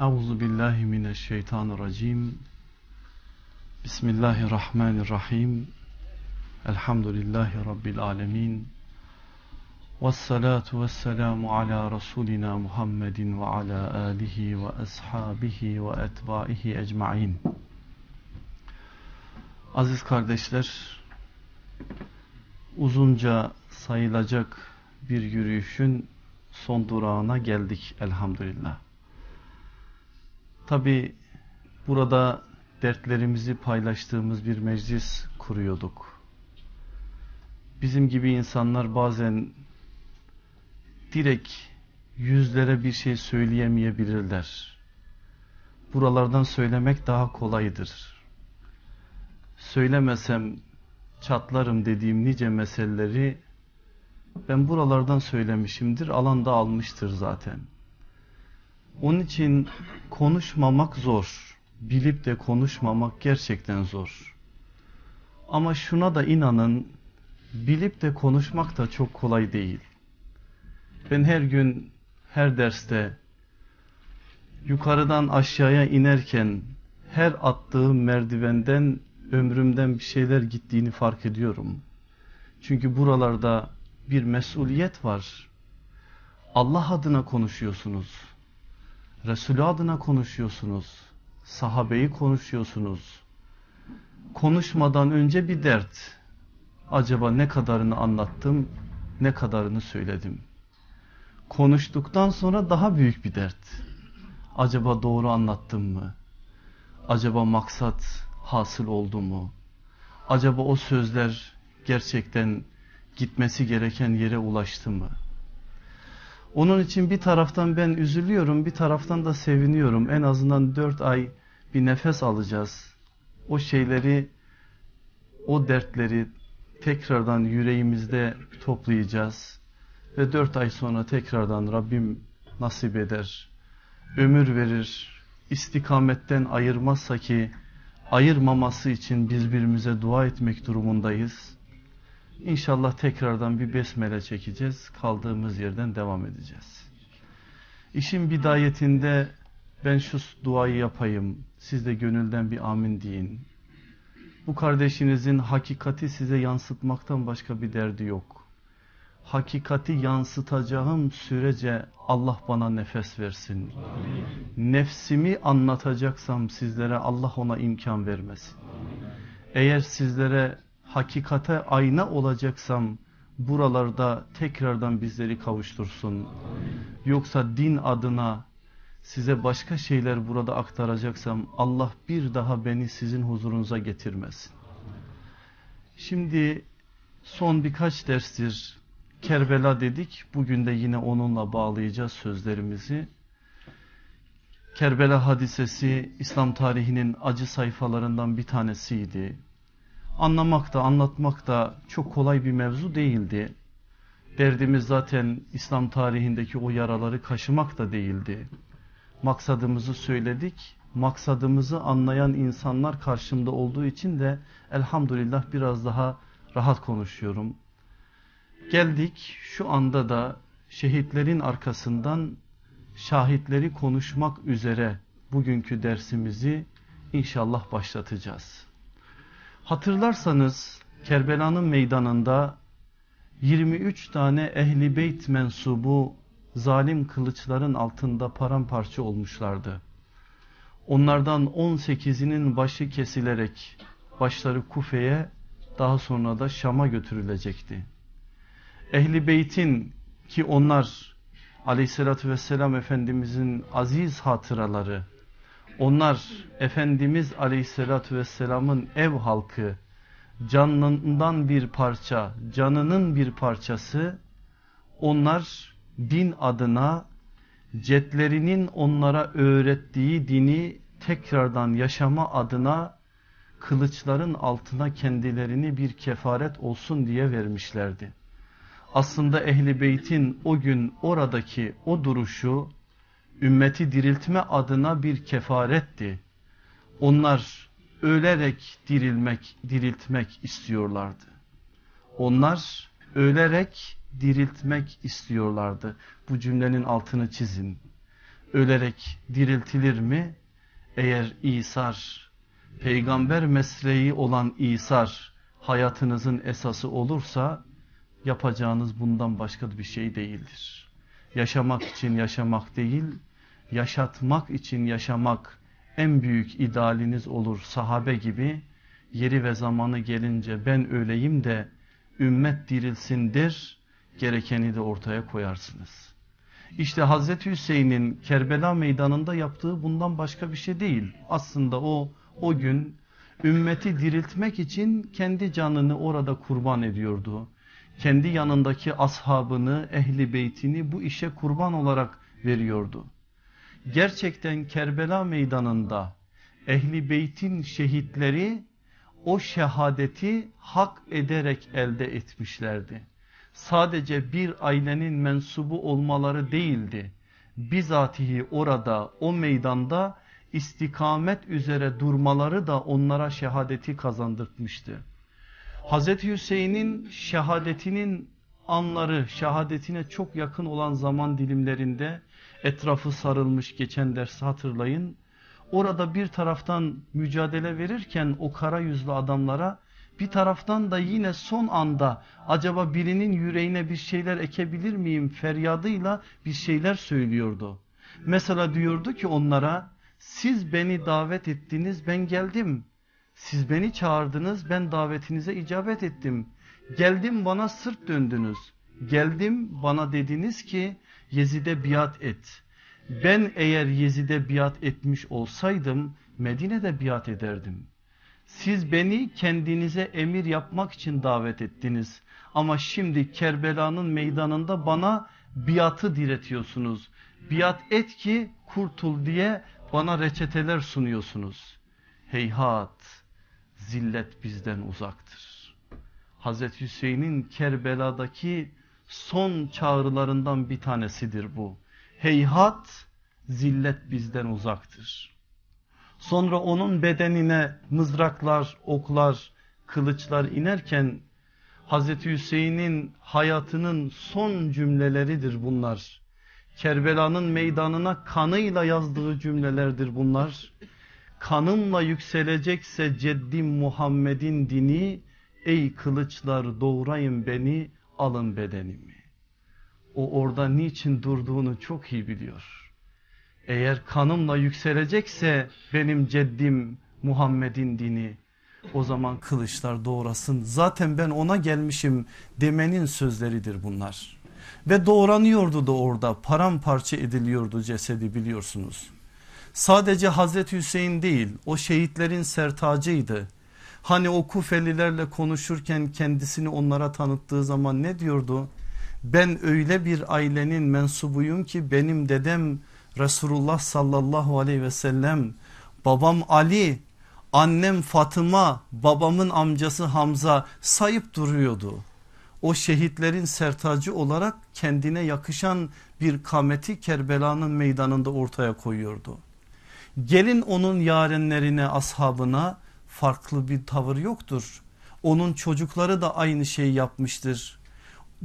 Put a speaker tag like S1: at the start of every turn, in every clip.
S1: Euzu billahi mineşşeytanirracim. Bismillahirrahmanirrahim. Elhamdülillahi rabbil alamin. Ves salatu vesselamu ala rasulina Muhammedin ve ala alihi ve ashabihi ve etbaihi ecmaîn. Aziz kardeşler, uzunca sayılacak bir yürüyüşün son durağına geldik elhamdülillah. Tabi burada dertlerimizi paylaştığımız bir meclis kuruyorduk. Bizim gibi insanlar bazen direkt yüzlere bir şey söyleyemeyebilirler. Buralardan söylemek daha kolaydır. Söylemesem çatlarım dediğim nice meseleleri ben buralardan söylemişimdir. Alan da almıştır zaten. Onun için konuşmamak zor. Bilip de konuşmamak gerçekten zor. Ama şuna da inanın, bilip de konuşmak da çok kolay değil. Ben her gün, her derste, yukarıdan aşağıya inerken, her attığım merdivenden, ömrümden bir şeyler gittiğini fark ediyorum. Çünkü buralarda bir mesuliyet var. Allah adına konuşuyorsunuz. Resulü adına konuşuyorsunuz. Sahabeyi konuşuyorsunuz. Konuşmadan önce bir dert. Acaba ne kadarını anlattım, ne kadarını söyledim. Konuştuktan sonra daha büyük bir dert. Acaba doğru anlattım mı? Acaba maksat hasıl oldu mu? Acaba o sözler gerçekten gitmesi gereken yere ulaştı mı? Onun için bir taraftan ben üzülüyorum, bir taraftan da seviniyorum. En azından dört ay bir nefes alacağız. O şeyleri, o dertleri tekrardan yüreğimizde toplayacağız. Ve dört ay sonra tekrardan Rabbim nasip eder, ömür verir, istikametten ayırmazsa ki ayırmaması için birbirimize dua etmek durumundayız. İnşallah tekrardan bir besmele çekeceğiz. Kaldığımız yerden devam edeceğiz. İşin bidayetinde ben şu duayı yapayım. Siz de gönülden bir amin deyin. Bu kardeşinizin hakikati size yansıtmaktan başka bir derdi yok. Hakikati yansıtacağım sürece Allah bana nefes versin. Amin. Nefsimi anlatacaksam sizlere Allah ona imkan vermesin. Eğer sizlere hakikate ayna olacaksam buralarda tekrardan bizleri kavuştursun. Yoksa din adına size başka şeyler burada aktaracaksam Allah bir daha beni sizin huzurunuza getirmesin. Şimdi son birkaç derstir Kerbela dedik. Bugün de yine onunla bağlayacağız sözlerimizi. Kerbela hadisesi İslam tarihinin acı sayfalarından bir tanesiydi anlamak da anlatmak da çok kolay bir mevzu değildi. Derdimiz zaten İslam tarihindeki o yaraları kaşımak da değildi. Maksadımızı söyledik. Maksadımızı anlayan insanlar karşımda olduğu için de elhamdülillah biraz daha rahat konuşuyorum. Geldik şu anda da şehitlerin arkasından şahitleri konuşmak üzere bugünkü dersimizi inşallah başlatacağız. Hatırlarsanız Kerbela'nın meydanında 23 tane ehli beyt mensubu zalim kılıçların altında paramparça olmuşlardı. Onlardan 18'inin başı kesilerek başları Kufe'ye daha sonra da Şam'a götürülecekti. Ehli beytin ki onlar aleyhissalatü vesselam Efendimizin aziz hatıraları onlar Efendimiz Aleyhisselatü Vesselam'ın ev halkı, canından bir parça, canının bir parçası, onlar din adına cetlerinin onlara öğrettiği dini tekrardan yaşama adına kılıçların altına kendilerini bir kefaret olsun diye vermişlerdi. Aslında Ehli Beyt'in o gün oradaki o duruşu ümmeti diriltme adına bir kefaretti. Onlar ölerek dirilmek, diriltmek istiyorlardı. Onlar ölerek diriltmek istiyorlardı. Bu cümlenin altını çizin. ölerek diriltilir mi? Eğer İsar, peygamber mesleği olan İsar hayatınızın esası olursa yapacağınız bundan başka bir şey değildir. Yaşamak için yaşamak değil, yaşatmak için yaşamak en büyük idealiniz olur sahabe gibi yeri ve zamanı gelince ben öyleyim de ümmet dirilsindir gerekeni de ortaya koyarsınız. İşte Hazreti Hüseyin'in Kerbela meydanında yaptığı bundan başka bir şey değil. Aslında o o gün ümmeti diriltmek için kendi canını orada kurban ediyordu. Kendi yanındaki ashabını, ehli beytini bu işe kurban olarak veriyordu. Gerçekten Kerbela meydanında ehli beytin şehitleri o şehadeti hak ederek elde etmişlerdi. Sadece bir ailenin mensubu olmaları değildi. Bizatihi orada o meydanda istikamet üzere durmaları da onlara şehadeti kazandırtmıştı. Hazreti Hüseyin'in şehadetinin anları şehadetine çok yakın olan zaman dilimlerinde etrafı sarılmış geçen dersi hatırlayın. Orada bir taraftan mücadele verirken o kara yüzlü adamlara bir taraftan da yine son anda acaba birinin yüreğine bir şeyler ekebilir miyim feryadıyla bir şeyler söylüyordu. Mesela diyordu ki onlara siz beni davet ettiniz ben geldim. Siz beni çağırdınız ben davetinize icabet ettim. Geldim bana sırt döndünüz. Geldim bana dediniz ki Yezid'e biat et. Ben eğer Yezid'e biat etmiş olsaydım Medine'de biat ederdim. Siz beni kendinize emir yapmak için davet ettiniz. Ama şimdi Kerbela'nın meydanında bana biatı diretiyorsunuz. Biat et ki kurtul diye bana reçeteler sunuyorsunuz. Heyhat zillet bizden uzaktır. Hazreti Hüseyin'in Kerbela'daki son çağrılarından bir tanesidir bu. Heyhat zillet bizden uzaktır. Sonra onun bedenine mızraklar, oklar, kılıçlar inerken Hazreti Hüseyin'in hayatının son cümleleridir bunlar. Kerbela'nın meydanına kanıyla yazdığı cümlelerdir bunlar. Kanımla yükselecekse ceddim Muhammed'in dini, ey kılıçlar doğrayın beni, alın bedenimi. O orada niçin durduğunu çok iyi biliyor. Eğer kanımla yükselecekse benim ceddim Muhammed'in dini, o zaman kılıçlar doğrasın. Zaten ben ona gelmişim demenin sözleridir bunlar. Ve doğranıyordu da orada paramparça ediliyordu cesedi biliyorsunuz. Sadece Hazreti Hüseyin değil o şehitlerin sertacıydı. Hani o Kufelilerle konuşurken kendisini onlara tanıttığı zaman ne diyordu? Ben öyle bir ailenin mensubuyum ki benim dedem Resulullah sallallahu aleyhi ve sellem, babam Ali, annem Fatıma, babamın amcası Hamza sayıp duruyordu. O şehitlerin sertacı olarak kendine yakışan bir kameti Kerbela'nın meydanında ortaya koyuyordu. Gelin onun yarenlerine ashabına farklı bir tavır yoktur. Onun çocukları da aynı şeyi yapmıştır.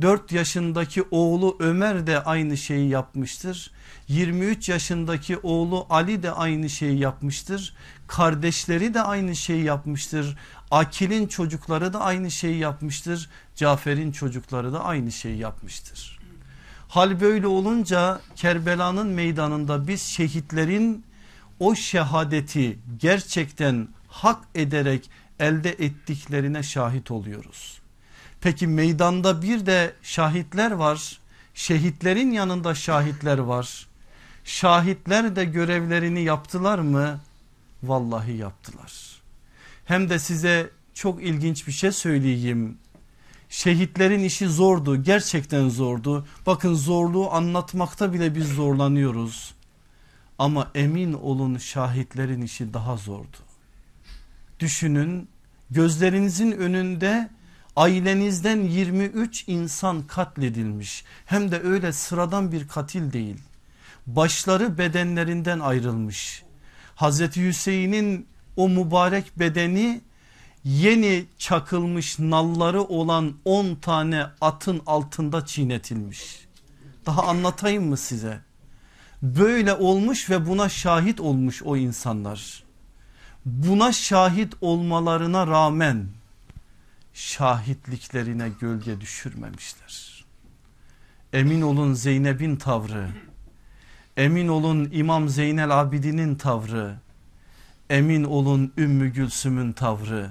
S1: 4 yaşındaki oğlu Ömer de aynı şeyi yapmıştır. 23 yaşındaki oğlu Ali de aynı şeyi yapmıştır. Kardeşleri de aynı şeyi yapmıştır. Akil'in çocukları da aynı şeyi yapmıştır. Cafer'in çocukları da aynı şeyi yapmıştır. Hal böyle olunca Kerbela'nın meydanında biz şehitlerin o şehadeti gerçekten hak ederek elde ettiklerine şahit oluyoruz. Peki meydanda bir de şahitler var. Şehitlerin yanında şahitler var. Şahitler de görevlerini yaptılar mı? Vallahi yaptılar. Hem de size çok ilginç bir şey söyleyeyim. Şehitlerin işi zordu gerçekten zordu. Bakın zorluğu anlatmakta bile biz zorlanıyoruz. Ama emin olun şahitlerin işi daha zordu. Düşünün gözlerinizin önünde ailenizden 23 insan katledilmiş. Hem de öyle sıradan bir katil değil. Başları bedenlerinden ayrılmış. Hazreti Hüseyin'in o mübarek bedeni yeni çakılmış nalları olan 10 tane atın altında çiğnetilmiş. Daha anlatayım mı size? böyle olmuş ve buna şahit olmuş o insanlar. Buna şahit olmalarına rağmen şahitliklerine gölge düşürmemişler. Emin olun Zeynep'in tavrı, emin olun İmam Zeynel Abidin'in tavrı, emin olun Ümmü Gülsüm'ün tavrı,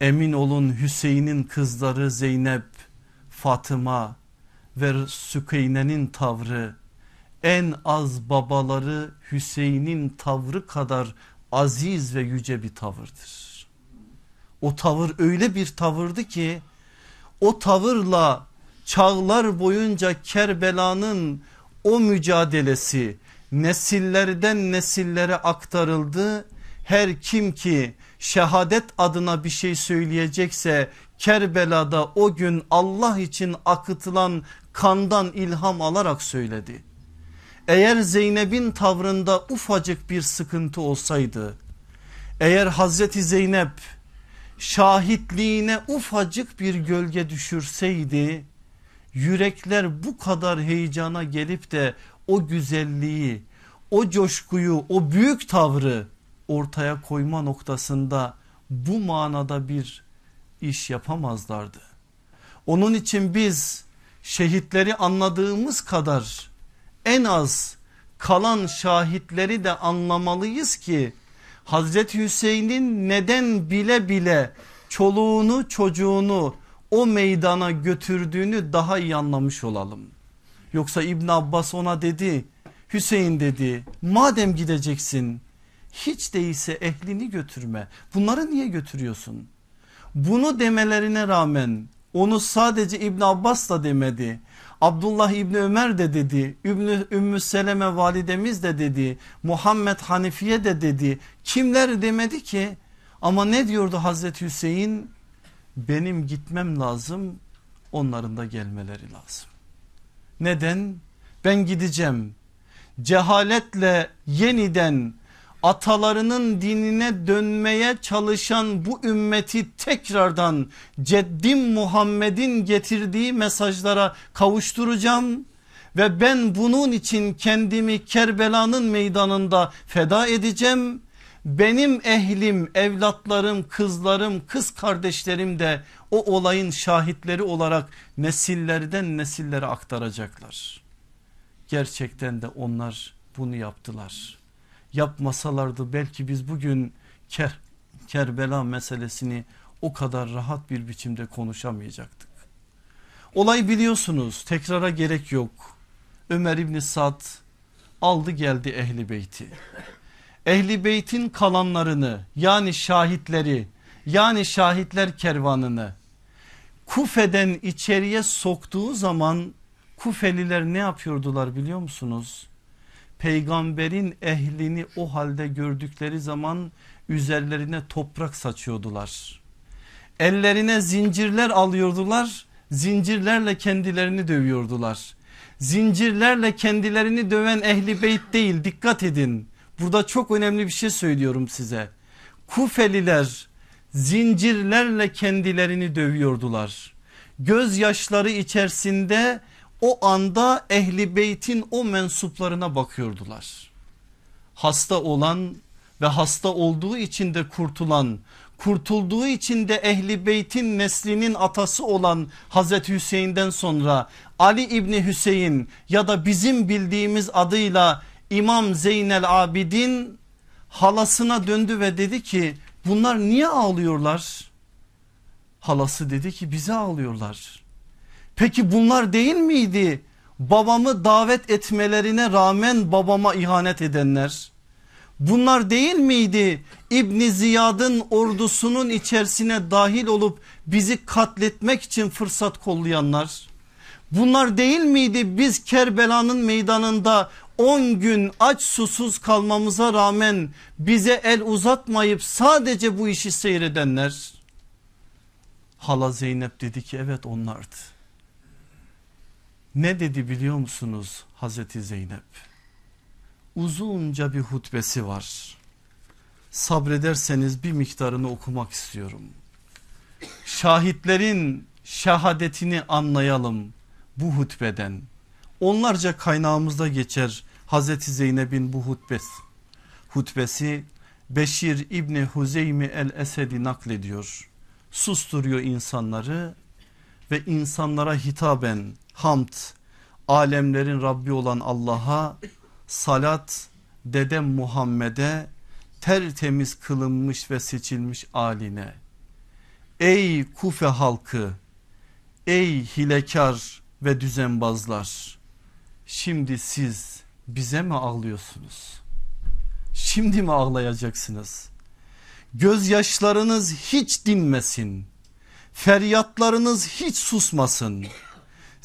S1: emin olun Hüseyin'in kızları Zeynep, Fatıma ve Sükeyne'nin tavrı, en az babaları Hüseyin'in tavrı kadar aziz ve yüce bir tavırdır. O tavır öyle bir tavırdı ki o tavırla çağlar boyunca Kerbela'nın o mücadelesi nesillerden nesillere aktarıldı. Her kim ki şehadet adına bir şey söyleyecekse Kerbela'da o gün Allah için akıtılan kandan ilham alarak söyledi. Eğer Zeynep'in tavrında ufacık bir sıkıntı olsaydı, eğer Hazreti Zeynep şahitliğine ufacık bir gölge düşürseydi, yürekler bu kadar heyecana gelip de o güzelliği, o coşkuyu, o büyük tavrı ortaya koyma noktasında bu manada bir iş yapamazlardı. Onun için biz şehitleri anladığımız kadar en az kalan şahitleri de anlamalıyız ki Hazreti Hüseyin'in neden bile bile çoluğunu çocuğunu o meydana götürdüğünü daha iyi anlamış olalım. Yoksa İbn Abbas ona dedi Hüseyin dedi madem gideceksin hiç değilse ehlini götürme bunları niye götürüyorsun? Bunu demelerine rağmen onu sadece İbn Abbas da demedi. Abdullah İbni Ömer de dedi, Ümmü, Ümmü Seleme validemiz de dedi, Muhammed Hanifiye de dedi. Kimler demedi ki? Ama ne diyordu Hazreti Hüseyin? Benim gitmem lazım, onların da gelmeleri lazım. Neden? Ben gideceğim. Cehaletle yeniden atalarının dinine dönmeye çalışan bu ümmeti tekrardan ceddim Muhammed'in getirdiği mesajlara kavuşturacağım ve ben bunun için kendimi Kerbela'nın meydanında feda edeceğim. Benim ehlim, evlatlarım, kızlarım, kız kardeşlerim de o olayın şahitleri olarak nesillerden nesillere aktaracaklar. Gerçekten de onlar bunu yaptılar yapmasalardı belki biz bugün Ker, Kerbela meselesini o kadar rahat bir biçimde konuşamayacaktık. Olay biliyorsunuz tekrara gerek yok. Ömer İbni Sad aldı geldi Ehli Beyti. Ehli Beyt'in kalanlarını yani şahitleri yani şahitler kervanını Kufe'den içeriye soktuğu zaman Kufeliler ne yapıyordular biliyor musunuz? Peygamberin ehlini o halde gördükleri zaman üzerlerine toprak saçıyordular. Ellerine zincirler alıyordular zincirlerle kendilerini dövüyordular. Zincirlerle kendilerini döven ehli beyt değil dikkat edin. Burada çok önemli bir şey söylüyorum size. Kufeliler zincirlerle kendilerini dövüyordular. Gözyaşları içerisinde o anda ehli beytin o mensuplarına bakıyordular. Hasta olan ve hasta olduğu için de kurtulan kurtulduğu için de ehli beytin neslinin atası olan Hazreti Hüseyin'den sonra Ali İbni Hüseyin ya da bizim bildiğimiz adıyla İmam Zeynel Abidin halasına döndü ve dedi ki bunlar niye ağlıyorlar? Halası dedi ki bize ağlıyorlar. Peki bunlar değil miydi? Babamı davet etmelerine rağmen babama ihanet edenler. Bunlar değil miydi İbni Ziyad'ın ordusunun içerisine dahil olup bizi katletmek için fırsat kollayanlar? Bunlar değil miydi biz Kerbela'nın meydanında 10 gün aç susuz kalmamıza rağmen bize el uzatmayıp sadece bu işi seyredenler? Hala Zeynep dedi ki evet onlardı. Ne dedi biliyor musunuz Hazreti Zeynep? Uzunca bir hutbesi var. Sabrederseniz bir miktarını okumak istiyorum. Şahitlerin şehadetini anlayalım bu hutbeden. Onlarca kaynağımızda geçer Hazreti Zeynep'in bu hutbesi, hutbesi Beşir İbni Huzeymi el Esedi naklediyor. Susturuyor insanları ve insanlara hitaben hamd, alemlerin Rabbi olan Allah'a salat, dedem Muhammed'e tertemiz kılınmış ve seçilmiş aline. Ey Kufe halkı, ey hilekar ve düzenbazlar, şimdi siz bize mi ağlıyorsunuz? Şimdi mi ağlayacaksınız? Gözyaşlarınız hiç dinmesin. Feryatlarınız hiç susmasın.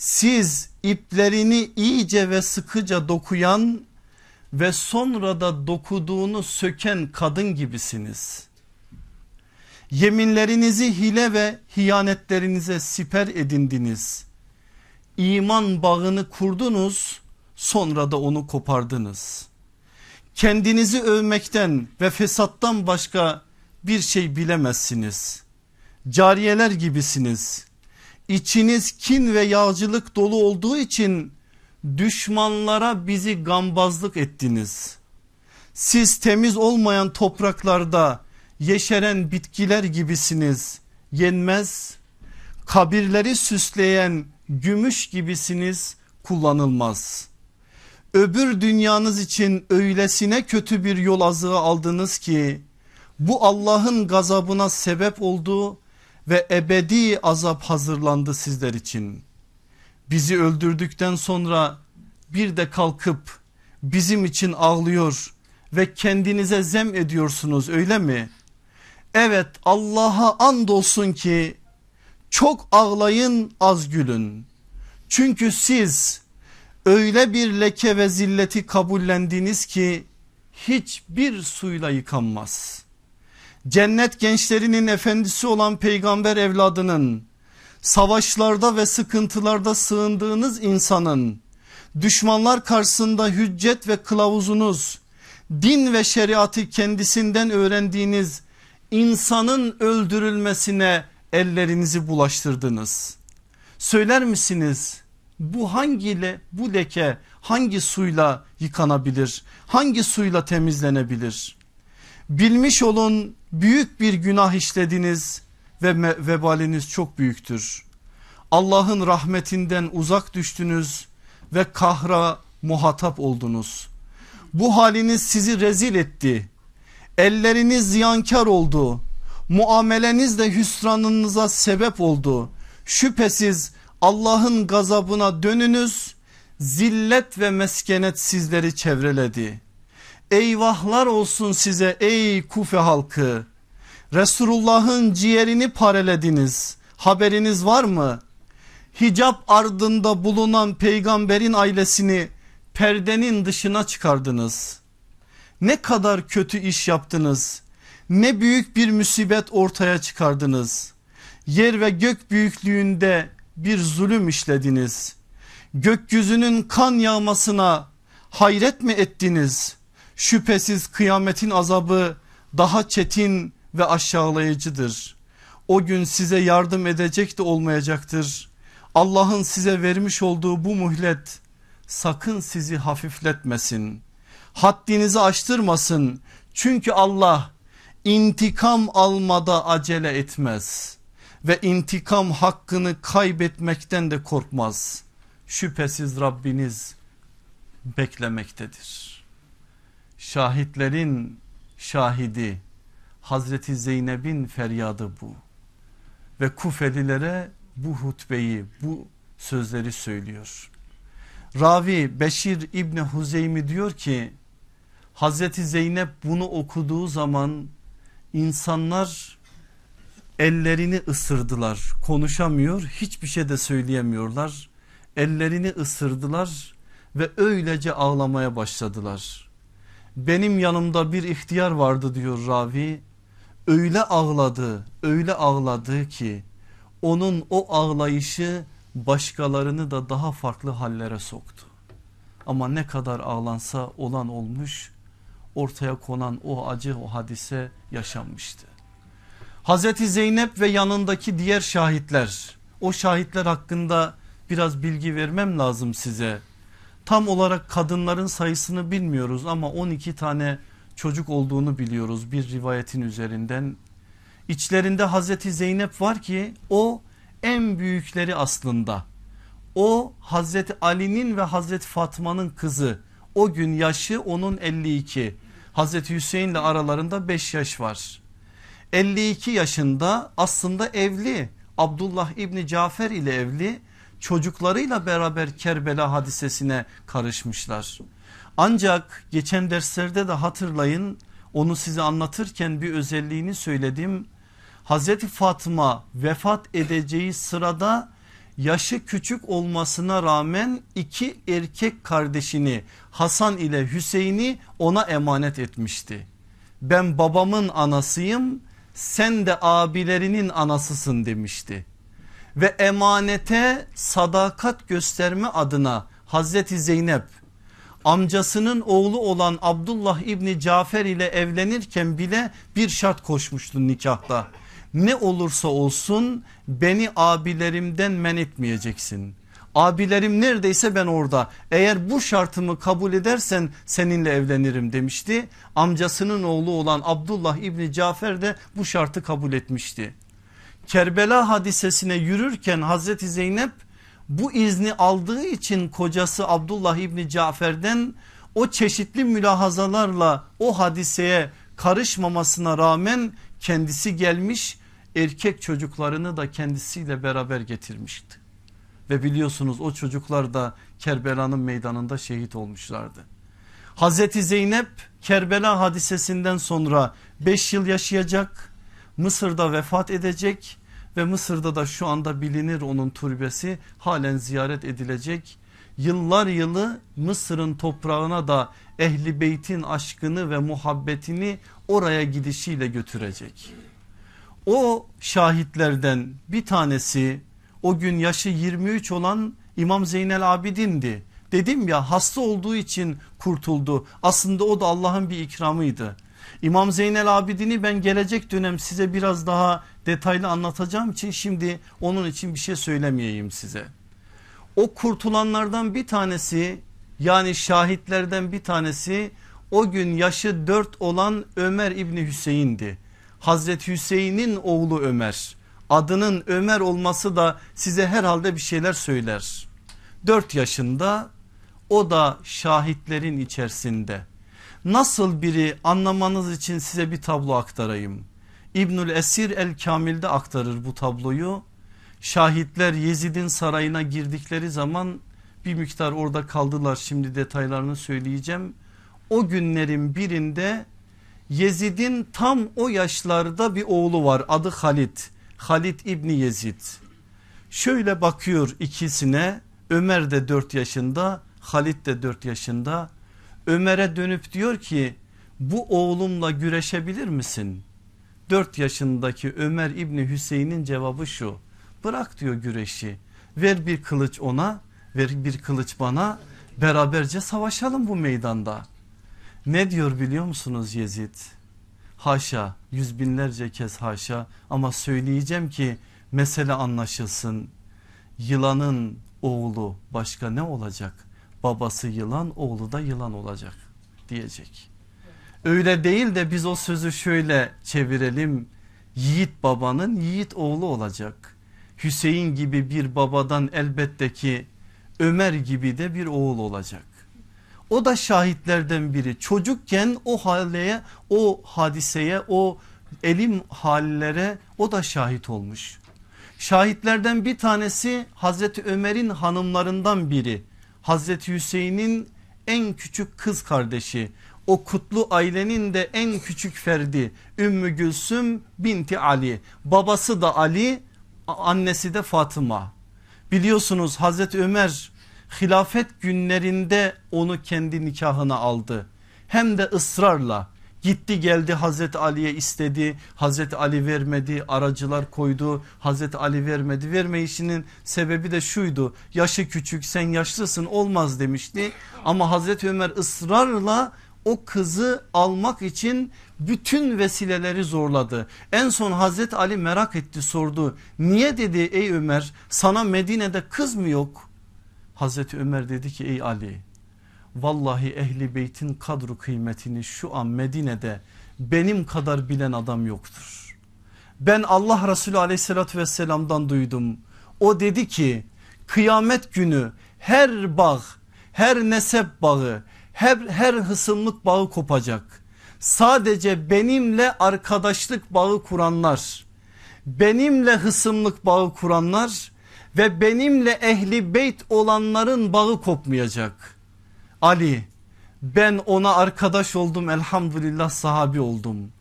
S1: Siz iplerini iyice ve sıkıca dokuyan ve sonra da dokuduğunu söken kadın gibisiniz. Yeminlerinizi hile ve hiyanetlerinize siper edindiniz. İman bağını kurdunuz sonra da onu kopardınız. Kendinizi övmekten ve fesattan başka bir şey bilemezsiniz. Cariyeler gibisiniz. İçiniz kin ve yağcılık dolu olduğu için düşmanlara bizi gambazlık ettiniz. Siz temiz olmayan topraklarda yeşeren bitkiler gibisiniz. Yenmez, kabirleri süsleyen gümüş gibisiniz kullanılmaz. Öbür dünyanız için öylesine kötü bir yol azığı aldınız ki bu Allah'ın gazabına sebep oldu ve ebedi azap hazırlandı sizler için. Bizi öldürdükten sonra bir de kalkıp bizim için ağlıyor ve kendinize zem ediyorsunuz öyle mi? Evet Allah'a andolsun ki çok ağlayın az gülün. Çünkü siz öyle bir leke ve zilleti kabullendiniz ki hiçbir suyla yıkanmaz. Cennet gençlerinin efendisi olan peygamber evladının savaşlarda ve sıkıntılarda sığındığınız insanın düşmanlar karşısında hüccet ve kılavuzunuz din ve şeriatı kendisinden öğrendiğiniz insanın öldürülmesine ellerinizi bulaştırdınız. Söyler misiniz bu hangi le, bu leke hangi suyla yıkanabilir? Hangi suyla temizlenebilir? Bilmiş olun büyük bir günah işlediniz ve vebaliniz çok büyüktür. Allah'ın rahmetinden uzak düştünüz ve kahra muhatap oldunuz. Bu haliniz sizi rezil etti. Elleriniz ziyankar oldu. Muameleniz de hüsranınıza sebep oldu. Şüphesiz Allah'ın gazabına dönünüz. Zillet ve meskenet sizleri çevreledi. Eyvahlar olsun size ey Kufe halkı. Resulullah'ın ciğerini parelediniz. Haberiniz var mı? Hicap ardında bulunan peygamberin ailesini perdenin dışına çıkardınız. Ne kadar kötü iş yaptınız. Ne büyük bir musibet ortaya çıkardınız. Yer ve gök büyüklüğünde bir zulüm işlediniz. Gökyüzünün kan yağmasına hayret mi ettiniz? Şüphesiz kıyametin azabı daha çetin ve aşağılayıcıdır. O gün size yardım edecek de olmayacaktır. Allah'ın size vermiş olduğu bu muhlet sakın sizi hafifletmesin. Haddinizi aştırmasın. Çünkü Allah intikam almada acele etmez ve intikam hakkını kaybetmekten de korkmaz. Şüphesiz Rabbiniz beklemektedir. Şahitlerin şahidi Hazreti Zeynep'in feryadı bu. Ve Kufelilere bu hutbeyi bu sözleri söylüyor. Ravi Beşir İbni Huzeymi diyor ki Hazreti Zeynep bunu okuduğu zaman insanlar ellerini ısırdılar konuşamıyor hiçbir şey de söyleyemiyorlar ellerini ısırdılar ve öylece ağlamaya başladılar benim yanımda bir ihtiyar vardı diyor ravi öyle ağladı öyle ağladı ki onun o ağlayışı başkalarını da daha farklı hallere soktu. Ama ne kadar ağlansa olan olmuş ortaya konan o acı o hadise yaşanmıştı. Hazreti Zeynep ve yanındaki diğer şahitler o şahitler hakkında biraz bilgi vermem lazım size. Tam olarak kadınların sayısını bilmiyoruz ama 12 tane çocuk olduğunu biliyoruz bir rivayetin üzerinden. İçlerinde Hazreti Zeynep var ki o en büyükleri aslında. O Hazreti Ali'nin ve Hazreti Fatma'nın kızı. O gün yaşı onun 52. Hazreti Hüseyin ile aralarında 5 yaş var. 52 yaşında aslında evli. Abdullah İbni Cafer ile evli. Çocuklarıyla beraber Kerbela hadisesine karışmışlar. Ancak geçen derslerde de hatırlayın onu size anlatırken bir özelliğini söyledim. Hazreti Fatma vefat edeceği sırada yaşı küçük olmasına rağmen iki erkek kardeşini Hasan ile Hüseyin'i ona emanet etmişti. Ben babamın anasıyım sen de abilerinin anasısın demişti. Ve emanete sadakat gösterme adına Hazreti Zeynep amcasının oğlu olan Abdullah İbni Cafer ile evlenirken bile bir şart koşmuştu nikahta. Ne olursa olsun beni abilerimden men etmeyeceksin. Abilerim neredeyse ben orada eğer bu şartımı kabul edersen seninle evlenirim demişti. Amcasının oğlu olan Abdullah İbni Cafer de bu şartı kabul etmişti. Kerbela hadisesine yürürken Hazreti Zeynep bu izni aldığı için kocası Abdullah İbni Cafer'den o çeşitli mülahazalarla o hadiseye karışmamasına rağmen kendisi gelmiş erkek çocuklarını da kendisiyle beraber getirmişti. Ve biliyorsunuz o çocuklar da Kerbela'nın meydanında şehit olmuşlardı. Hazreti Zeynep Kerbela hadisesinden sonra 5 yıl yaşayacak. Mısır'da vefat edecek ve Mısır'da da şu anda bilinir onun türbesi halen ziyaret edilecek. Yıllar yılı Mısır'ın toprağına da ehli beytin aşkını ve muhabbetini oraya gidişiyle götürecek. O şahitlerden bir tanesi o gün yaşı 23 olan İmam Zeynel Abidin'di. Dedim ya hasta olduğu için kurtuldu. Aslında o da Allah'ın bir ikramıydı. İmam Zeynel Abidin'i ben gelecek dönem size biraz daha detaylı anlatacağım için şimdi onun için bir şey söylemeyeyim size. O kurtulanlardan bir tanesi yani şahitlerden bir tanesi o gün yaşı 4 olan Ömer İbni Hüseyin'di. Hazreti Hüseyin'in oğlu Ömer. Adının Ömer olması da size herhalde bir şeyler söyler. 4 yaşında o da şahitlerin içerisinde. Nasıl biri anlamanız için size bir tablo aktarayım. İbnül Esir el Kamil'de aktarır bu tabloyu. Şahitler Yezid'in sarayına girdikleri zaman bir miktar orada kaldılar şimdi detaylarını söyleyeceğim. O günlerin birinde Yezid'in tam o yaşlarda bir oğlu var adı Halit. Halit İbni Yezid. Şöyle bakıyor ikisine Ömer de 4 yaşında Halit de 4 yaşında. Ömer'e dönüp diyor ki bu oğlumla güreşebilir misin? 4 yaşındaki Ömer İbni Hüseyin'in cevabı şu. Bırak diyor güreşi ver bir kılıç ona ver bir kılıç bana beraberce savaşalım bu meydanda. Ne diyor biliyor musunuz Yezid? Haşa yüz binlerce kez haşa ama söyleyeceğim ki mesele anlaşılsın. Yılanın oğlu başka ne olacak? Babası yılan oğlu da yılan olacak diyecek. Öyle değil de biz o sözü şöyle çevirelim. Yiğit babanın yiğit oğlu olacak. Hüseyin gibi bir babadan elbette ki Ömer gibi de bir oğul olacak. O da şahitlerden biri. Çocukken o haleye, o hadiseye, o elim hallere o da şahit olmuş. Şahitlerden bir tanesi Hazreti Ömer'in hanımlarından biri. Hazreti Hüseyin'in en küçük kız kardeşi. O kutlu ailenin de en küçük ferdi Ümmü Gülsüm binti Ali. Babası da Ali, annesi de Fatıma. Biliyorsunuz Hazreti Ömer hilafet günlerinde onu kendi nikahına aldı. Hem de ısrarla gitti geldi Hazreti Ali'ye istedi. Hazreti Ali vermedi aracılar koydu. Hazreti Ali vermedi. Verme işinin sebebi de şuydu. Yaşı küçük sen yaşlısın olmaz demişti. Ama Hazreti Ömer ısrarla o kızı almak için bütün vesileleri zorladı. En son Hazreti Ali merak etti sordu. Niye dedi ey Ömer sana Medine'de kız mı yok? Hazreti Ömer dedi ki ey Ali Vallahi ehli beytin kadru kıymetini şu an Medine'de benim kadar bilen adam yoktur. Ben Allah Resulü aleyhissalatü vesselamdan duydum. O dedi ki kıyamet günü her bağ, her nesep bağı, her, her hısımlık bağı kopacak. Sadece benimle arkadaşlık bağı kuranlar, benimle hısımlık bağı kuranlar ve benimle ehli beyt olanların bağı kopmayacak. Ali ben ona arkadaş oldum elhamdülillah sahabi oldum.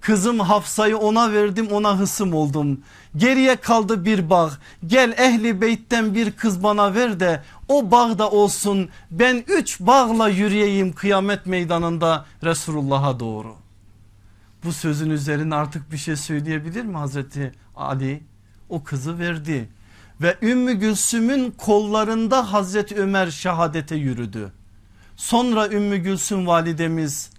S1: Kızım Hafsa'yı ona verdim ona hısım oldum. Geriye kaldı bir bağ. Gel ehli beytten bir kız bana ver de o bağda olsun. Ben üç bağla yürüyeyim kıyamet meydanında Resulullah'a doğru. Bu sözün üzerine artık bir şey söyleyebilir mi Hazreti Ali? O kızı verdi. Ve Ümmü Gülsüm'ün kollarında Hazreti Ömer şehadete yürüdü. Sonra Ümmü Gülsüm validemiz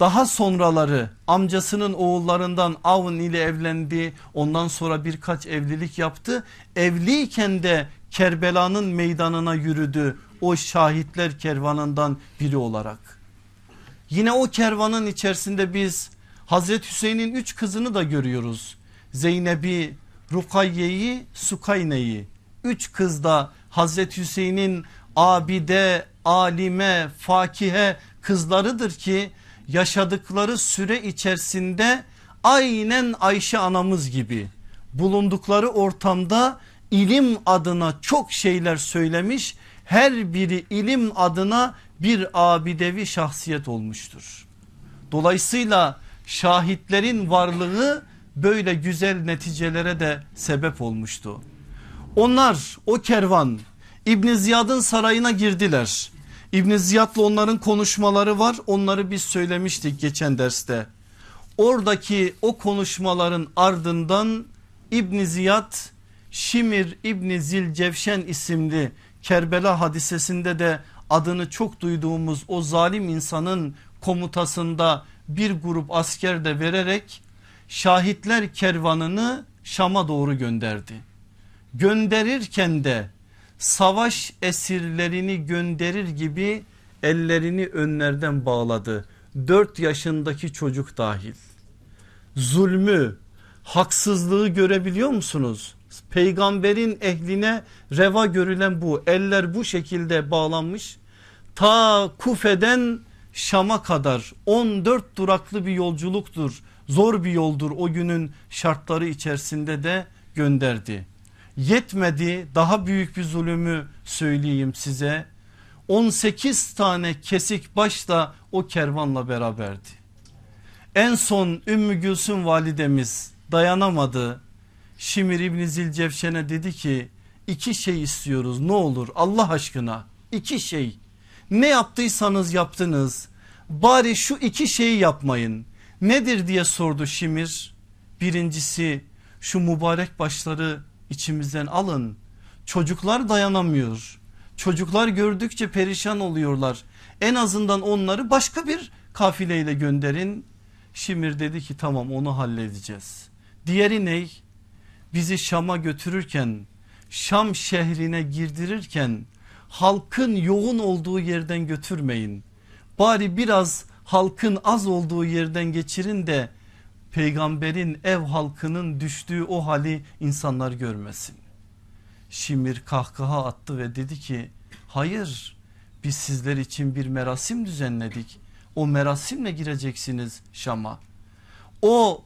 S1: daha sonraları amcasının oğullarından Avn ile evlendi. Ondan sonra birkaç evlilik yaptı. Evliyken de Kerbela'nın meydanına yürüdü. O şahitler kervanından biri olarak. Yine o kervanın içerisinde biz Hazreti Hüseyin'in üç kızını da görüyoruz. Zeynep'i, Rukayye'yi, Sukayne'yi. Üç kız da Hazreti Hüseyin'in abide, alime, fakihe kızlarıdır ki yaşadıkları süre içerisinde aynen Ayşe anamız gibi bulundukları ortamda ilim adına çok şeyler söylemiş. Her biri ilim adına bir abidevi şahsiyet olmuştur. Dolayısıyla şahitlerin varlığı böyle güzel neticelere de sebep olmuştu. Onlar o kervan İbn Ziyad'ın sarayına girdiler. İbn Ziyad'la onların konuşmaları var. Onları biz söylemiştik geçen derste. Oradaki o konuşmaların ardından İbn Ziyad Şimir İbni Zilcevşen isimli Kerbela hadisesinde de adını çok duyduğumuz o zalim insanın komutasında bir grup asker de vererek şahitler kervanını Şam'a doğru gönderdi. Gönderirken de savaş esirlerini gönderir gibi ellerini önlerden bağladı. 4 yaşındaki çocuk dahil. Zulmü, haksızlığı görebiliyor musunuz? Peygamberin ehline reva görülen bu. Eller bu şekilde bağlanmış. Ta Kufe'den Şam'a kadar 14 duraklı bir yolculuktur. Zor bir yoldur o günün şartları içerisinde de gönderdi. Yetmedi daha büyük bir zulümü söyleyeyim size. 18 tane kesik baş da o kervanla beraberdi. En son Ümmü Gülsüm validemiz dayanamadı. Şimir İbni Zilcevşen'e dedi ki iki şey istiyoruz ne olur Allah aşkına iki şey. Ne yaptıysanız yaptınız bari şu iki şeyi yapmayın. Nedir diye sordu Şimir. Birincisi şu mübarek başları içimizden alın. Çocuklar dayanamıyor. Çocuklar gördükçe perişan oluyorlar. En azından onları başka bir kafileyle gönderin. Şimir dedi ki tamam onu halledeceğiz. Diğeri ney? Bizi Şam'a götürürken Şam şehrine girdirirken halkın yoğun olduğu yerden götürmeyin. Bari biraz halkın az olduğu yerden geçirin de peygamberin ev halkının düştüğü o hali insanlar görmesin. Şimir kahkaha attı ve dedi ki hayır biz sizler için bir merasim düzenledik. O merasimle gireceksiniz Şam'a. O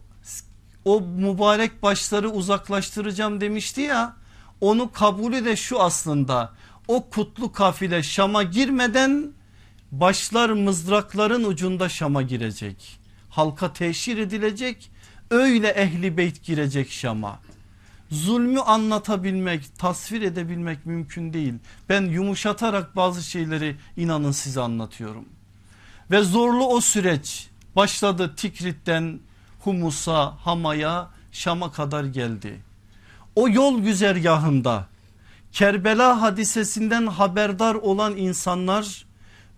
S1: o mübarek başları uzaklaştıracağım demişti ya onu kabulü de şu aslında o kutlu kafile Şam'a girmeden başlar mızrakların ucunda Şam'a girecek halka teşhir edilecek öyle ehli beyt girecek Şam'a. Zulmü anlatabilmek tasvir edebilmek mümkün değil. Ben yumuşatarak bazı şeyleri inanın size anlatıyorum. Ve zorlu o süreç başladı Tikrit'ten Humus'a Hama'ya Şam'a kadar geldi. O yol güzergahında Kerbela hadisesinden haberdar olan insanlar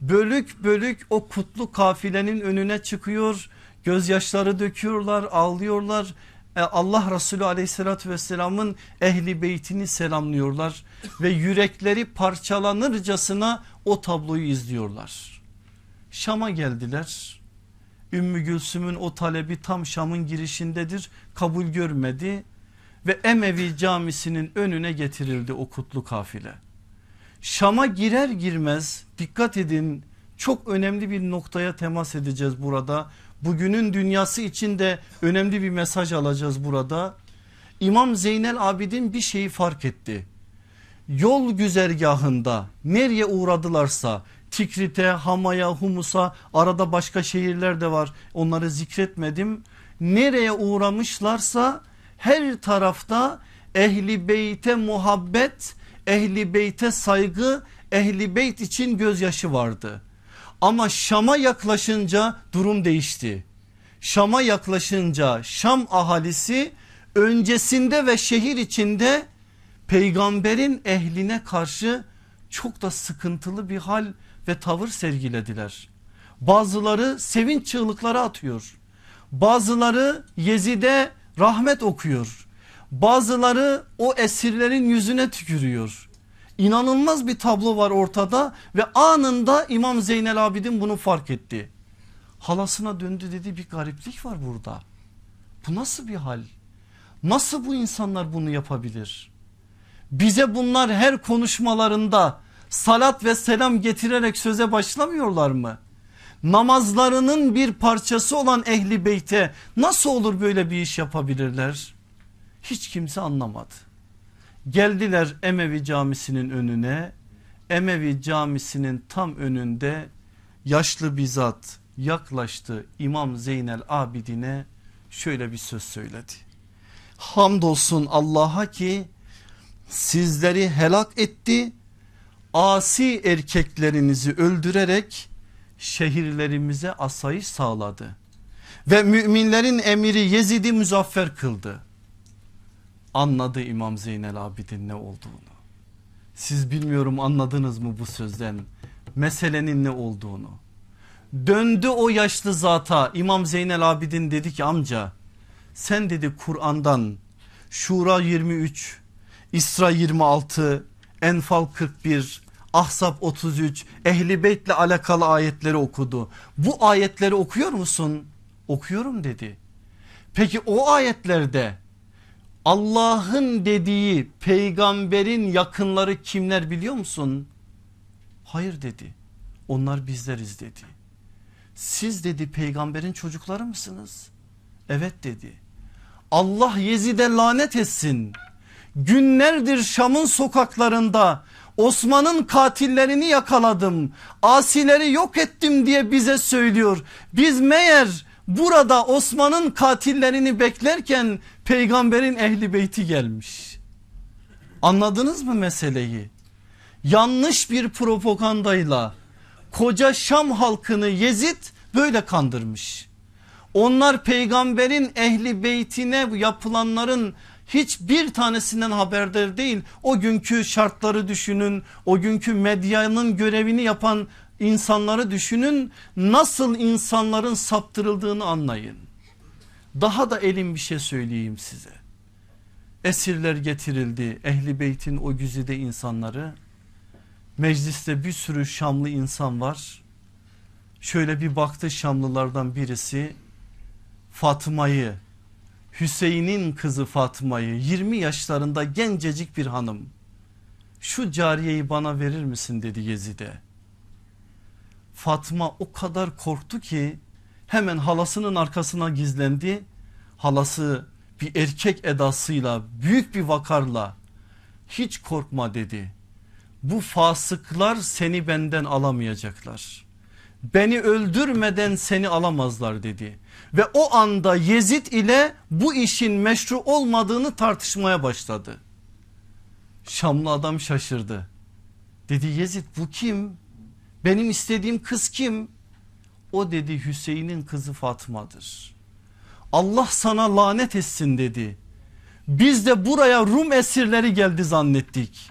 S1: bölük bölük o kutlu kafilenin önüne çıkıyor gözyaşları döküyorlar ağlıyorlar e, Allah Resulü aleyhissalatü vesselamın ehli beytini selamlıyorlar ve yürekleri parçalanırcasına o tabloyu izliyorlar. Şam'a geldiler. Ümmü Gülsüm'ün o talebi tam Şam'ın girişindedir. Kabul görmedi ve Emevi camisinin önüne getirildi o kutlu kafile. Şam'a girer girmez dikkat edin çok önemli bir noktaya temas edeceğiz burada. Bugünün dünyası için de önemli bir mesaj alacağız burada. İmam Zeynel Abidin bir şeyi fark etti. Yol güzergahında nereye uğradılarsa Tikrit'e, Hama'ya, Humus'a arada başka şehirler de var onları zikretmedim. Nereye uğramışlarsa her tarafta ehli beyte muhabbet, ehli beyte saygı, ehli beyt için gözyaşı vardı. Ama Şam'a yaklaşınca durum değişti. Şam'a yaklaşınca Şam ahalisi öncesinde ve şehir içinde peygamberin ehline karşı çok da sıkıntılı bir hal ve tavır sergilediler. Bazıları sevinç çığlıkları atıyor. Bazıları Yezid'e rahmet okuyor. Bazıları o esirlerin yüzüne tükürüyor. İnanılmaz bir tablo var ortada ve anında İmam Zeynel Abidin bunu fark etti. Halasına döndü dedi bir gariplik var burada. Bu nasıl bir hal? Nasıl bu insanlar bunu yapabilir? Bize bunlar her konuşmalarında salat ve selam getirerek söze başlamıyorlar mı? Namazlarının bir parçası olan ehli beyte nasıl olur böyle bir iş yapabilirler? Hiç kimse anlamadı. Geldiler Emevi camisinin önüne. Emevi camisinin tam önünde yaşlı bir zat yaklaştı İmam Zeynel Abidine şöyle bir söz söyledi. Hamdolsun Allah'a ki sizleri helak etti. Asi erkeklerinizi öldürerek şehirlerimize asayiş sağladı. Ve müminlerin emiri Yezid'i muzaffer kıldı. Anladı İmam Zeynel Abidin ne olduğunu. Siz bilmiyorum anladınız mı bu sözden meselenin ne olduğunu. Döndü o yaşlı zata İmam Zeynel Abidin dedi ki amca sen dedi Kur'an'dan Şura 23, İsra 26, Enfal 41, Ahzab 33 Ehli Beyt'le alakalı ayetleri okudu. Bu ayetleri okuyor musun? Okuyorum dedi. Peki o ayetlerde Allah'ın dediği peygamberin yakınları kimler biliyor musun? Hayır dedi. Onlar bizleriz dedi. Siz dedi peygamberin çocukları mısınız? Evet dedi. Allah Yezid'e lanet etsin. Günlerdir Şam'ın sokaklarında Osman'ın katillerini yakaladım. Asileri yok ettim diye bize söylüyor. Biz meğer burada Osman'ın katillerini beklerken peygamberin ehli beyti gelmiş. Anladınız mı meseleyi? Yanlış bir propagandayla koca Şam halkını Yezid böyle kandırmış. Onlar peygamberin ehli beytine yapılanların hiçbir tanesinden haberdar değil. O günkü şartları düşünün o günkü medyanın görevini yapan insanları düşünün nasıl insanların saptırıldığını anlayın. Daha da elim bir şey söyleyeyim size. Esirler getirildi ehli beytin o güzide insanları. Mecliste bir sürü Şamlı insan var. Şöyle bir baktı Şamlılardan birisi Fatma'yı Hüseyin'in kızı Fatma'yı 20 yaşlarında gencecik bir hanım şu cariyeyi bana verir misin dedi Yezid'e. Fatma o kadar korktu ki hemen halasının arkasına gizlendi. Halası bir erkek edasıyla büyük bir vakarla hiç korkma dedi. Bu fasıklar seni benden alamayacaklar. Beni öldürmeden seni alamazlar dedi. Ve o anda Yezid ile bu işin meşru olmadığını tartışmaya başladı. Şamlı adam şaşırdı. Dedi Yezid bu kim? Benim istediğim kız kim? O dedi Hüseyin'in kızı Fatma'dır. Allah sana lanet etsin dedi. Biz de buraya Rum esirleri geldi zannettik.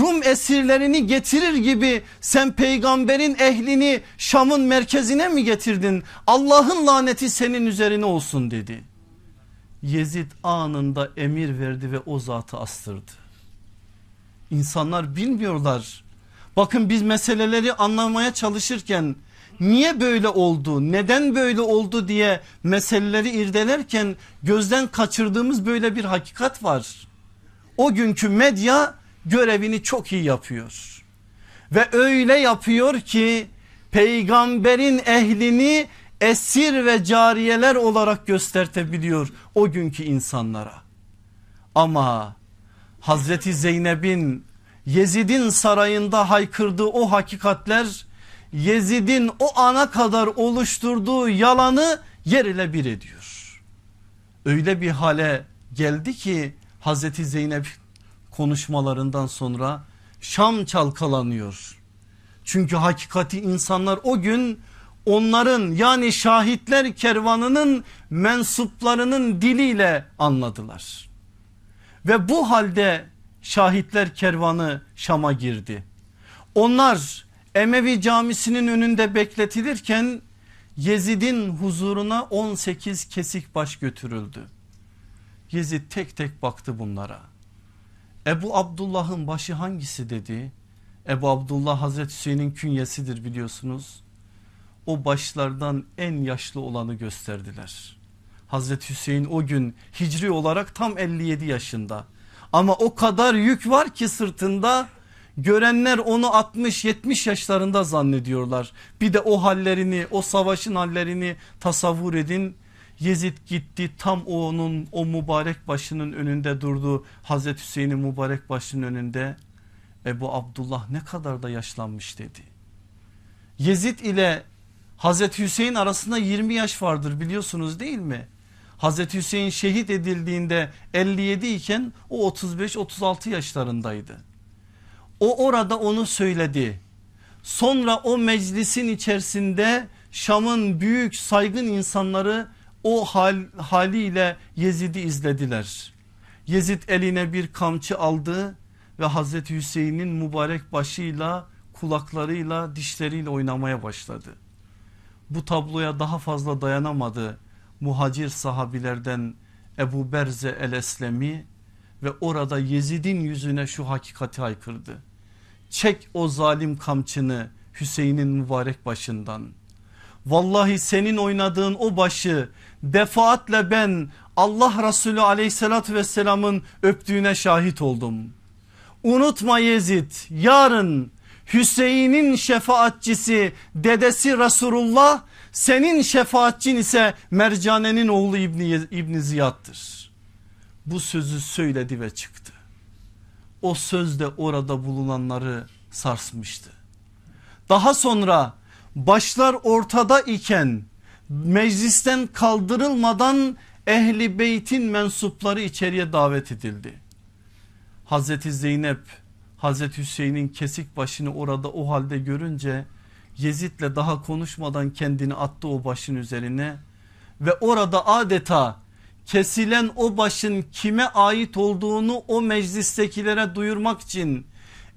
S1: Rum esirlerini getirir gibi sen peygamberin ehlini Şam'ın merkezine mi getirdin? Allah'ın laneti senin üzerine olsun dedi. Yezid anında emir verdi ve o zatı astırdı. İnsanlar bilmiyorlar Bakın biz meseleleri anlamaya çalışırken niye böyle oldu neden böyle oldu diye meseleleri irdelerken gözden kaçırdığımız böyle bir hakikat var. O günkü medya görevini çok iyi yapıyor ve öyle yapıyor ki peygamberin ehlini esir ve cariyeler olarak göstertebiliyor o günkü insanlara. Ama Hazreti Zeynep'in Yezid'in sarayında haykırdığı o hakikatler Yezid'in o ana kadar oluşturduğu yalanı yer ile bir ediyor. Öyle bir hale geldi ki Hazreti Zeynep konuşmalarından sonra Şam çalkalanıyor. Çünkü hakikati insanlar o gün onların yani şahitler kervanının mensuplarının diliyle anladılar. Ve bu halde şahitler kervanı Şam'a girdi. Onlar Emevi camisinin önünde bekletilirken Yezid'in huzuruna 18 kesik baş götürüldü. Yezid tek tek baktı bunlara. Ebu Abdullah'ın başı hangisi dedi. Ebu Abdullah Hazreti Hüseyin'in künyesidir biliyorsunuz. O başlardan en yaşlı olanı gösterdiler. Hazreti Hüseyin o gün hicri olarak tam 57 yaşında. Ama o kadar yük var ki sırtında görenler onu 60-70 yaşlarında zannediyorlar. Bir de o hallerini o savaşın hallerini tasavvur edin. Yezid gitti tam onun o mübarek başının önünde durdu. Hazreti Hüseyin'in mübarek başının önünde. Ebu Abdullah ne kadar da yaşlanmış dedi. Yezid ile Hazreti Hüseyin arasında 20 yaş vardır biliyorsunuz değil mi? Hazreti Hüseyin şehit edildiğinde 57 iken o 35-36 yaşlarındaydı. O orada onu söyledi. Sonra o meclisin içerisinde Şam'ın büyük saygın insanları o hal, haliyle Yezid'i izlediler. Yezid eline bir kamçı aldı ve Hazreti Hüseyin'in mübarek başıyla kulaklarıyla dişleriyle oynamaya başladı. Bu tabloya daha fazla dayanamadı muhacir sahabilerden Ebu Berze el Eslemi ve orada Yezid'in yüzüne şu hakikati haykırdı. Çek o zalim kamçını Hüseyin'in mübarek başından. Vallahi senin oynadığın o başı defaatle ben Allah Resulü aleyhissalatü vesselamın öptüğüne şahit oldum. Unutma Yezid yarın Hüseyin'in şefaatçisi dedesi Resulullah senin şefaatçin ise Mercane'nin oğlu İbni, İbni Ziyad'dır. Bu sözü söyledi ve çıktı. O söz de orada bulunanları sarsmıştı. Daha sonra başlar ortada iken meclisten kaldırılmadan ehli beytin mensupları içeriye davet edildi. Hazreti Zeynep Hazreti Hüseyin'in kesik başını orada o halde görünce Yezid'le daha konuşmadan kendini attı o başın üzerine ve orada adeta kesilen o başın kime ait olduğunu o meclistekilere duyurmak için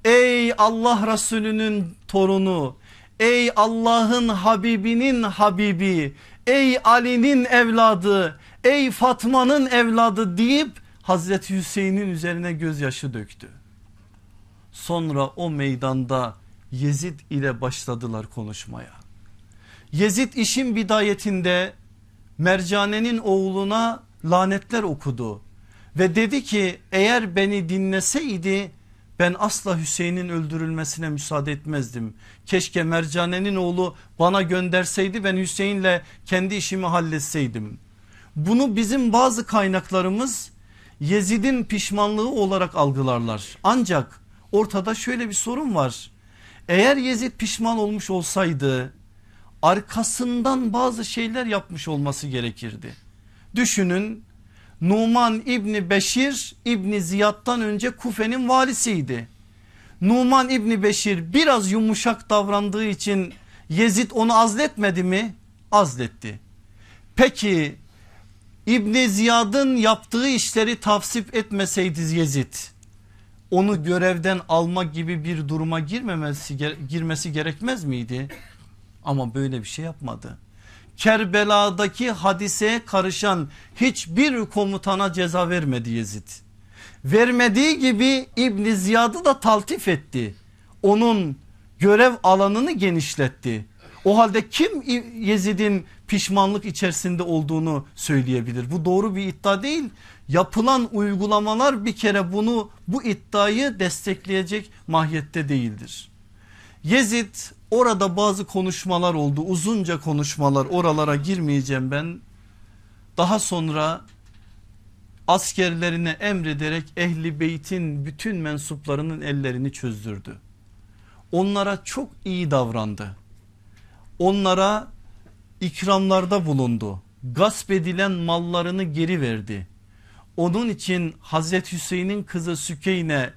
S1: ey Allah Resulü'nün torunu ey Allah'ın Habibinin Habibi ey Ali'nin evladı ey Fatma'nın evladı deyip Hazreti Hüseyin'in üzerine gözyaşı döktü. Sonra o meydanda Yezid ile başladılar konuşmaya. Yezid işin bidayetinde Mercane'nin oğluna lanetler okudu ve dedi ki eğer beni dinleseydi ben asla Hüseyin'in öldürülmesine müsaade etmezdim. Keşke Mercane'nin oğlu bana gönderseydi ben Hüseyin'le kendi işimi halletseydim. Bunu bizim bazı kaynaklarımız Yezid'in pişmanlığı olarak algılarlar. Ancak ortada şöyle bir sorun var. Eğer Yezid pişman olmuş olsaydı arkasından bazı şeyler yapmış olması gerekirdi. Düşünün Numan İbni Beşir İbni Ziyad'dan önce Kufe'nin valisiydi. Numan İbni Beşir biraz yumuşak davrandığı için Yezid onu azletmedi mi? Azletti. Peki İbni Ziyad'ın yaptığı işleri tavsip etmeseydi Yezid onu görevden alma gibi bir duruma girmemesi girmesi gerekmez miydi? Ama böyle bir şey yapmadı. Kerbela'daki hadiseye karışan hiçbir komutana ceza vermedi Yezid. Vermediği gibi İbn Ziyad'ı da taltif etti. Onun Görev alanını genişletti. O halde kim Yezid'in pişmanlık içerisinde olduğunu söyleyebilir? Bu doğru bir iddia değil. Yapılan uygulamalar bir kere bunu bu iddiayı destekleyecek mahiyette değildir. Yezid orada bazı konuşmalar oldu uzunca konuşmalar oralara girmeyeceğim ben. Daha sonra askerlerine emrederek ehli beytin bütün mensuplarının ellerini çözdürdü. Onlara çok iyi davrandı. Onlara ikramlarda bulundu. Gasp edilen mallarını geri verdi. Onun için Hazreti Hüseyin'in kızı Sükeyne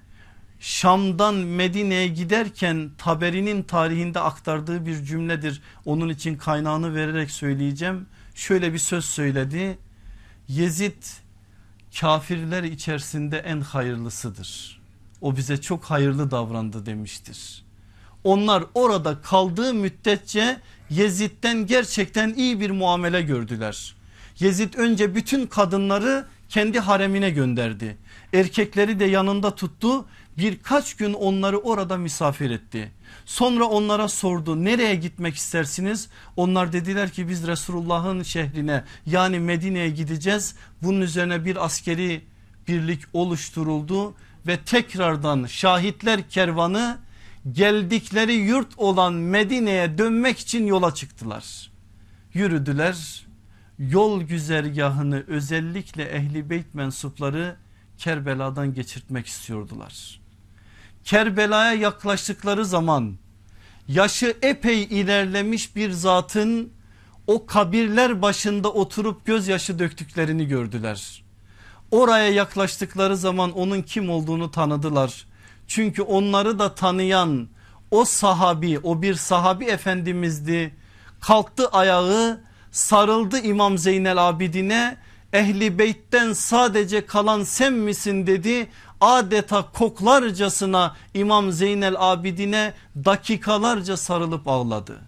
S1: Şam'dan Medine'ye giderken Taberi'nin tarihinde aktardığı bir cümledir. Onun için kaynağını vererek söyleyeceğim. Şöyle bir söz söyledi. Yezid kafirler içerisinde en hayırlısıdır. O bize çok hayırlı davrandı demiştir. Onlar orada kaldığı müddetçe Yezid'den gerçekten iyi bir muamele gördüler. Yezid önce bütün kadınları kendi haremine gönderdi. Erkekleri de yanında tuttu birkaç gün onları orada misafir etti. Sonra onlara sordu nereye gitmek istersiniz? Onlar dediler ki biz Resulullah'ın şehrine yani Medine'ye gideceğiz. Bunun üzerine bir askeri birlik oluşturuldu ve tekrardan şahitler kervanı geldikleri yurt olan Medine'ye dönmek için yola çıktılar. Yürüdüler yol güzergahını özellikle ehli beyt mensupları Kerbela'dan geçirtmek istiyordular. Kerbela'ya yaklaştıkları zaman yaşı epey ilerlemiş bir zatın o kabirler başında oturup gözyaşı döktüklerini gördüler. Oraya yaklaştıkları zaman onun kim olduğunu tanıdılar. Çünkü onları da tanıyan o sahabi o bir sahabi efendimizdi. Kalktı ayağı sarıldı İmam Zeynel Abidine ehli beytten sadece kalan sen misin dedi adeta koklarcasına İmam Zeynel Abidine dakikalarca sarılıp ağladı.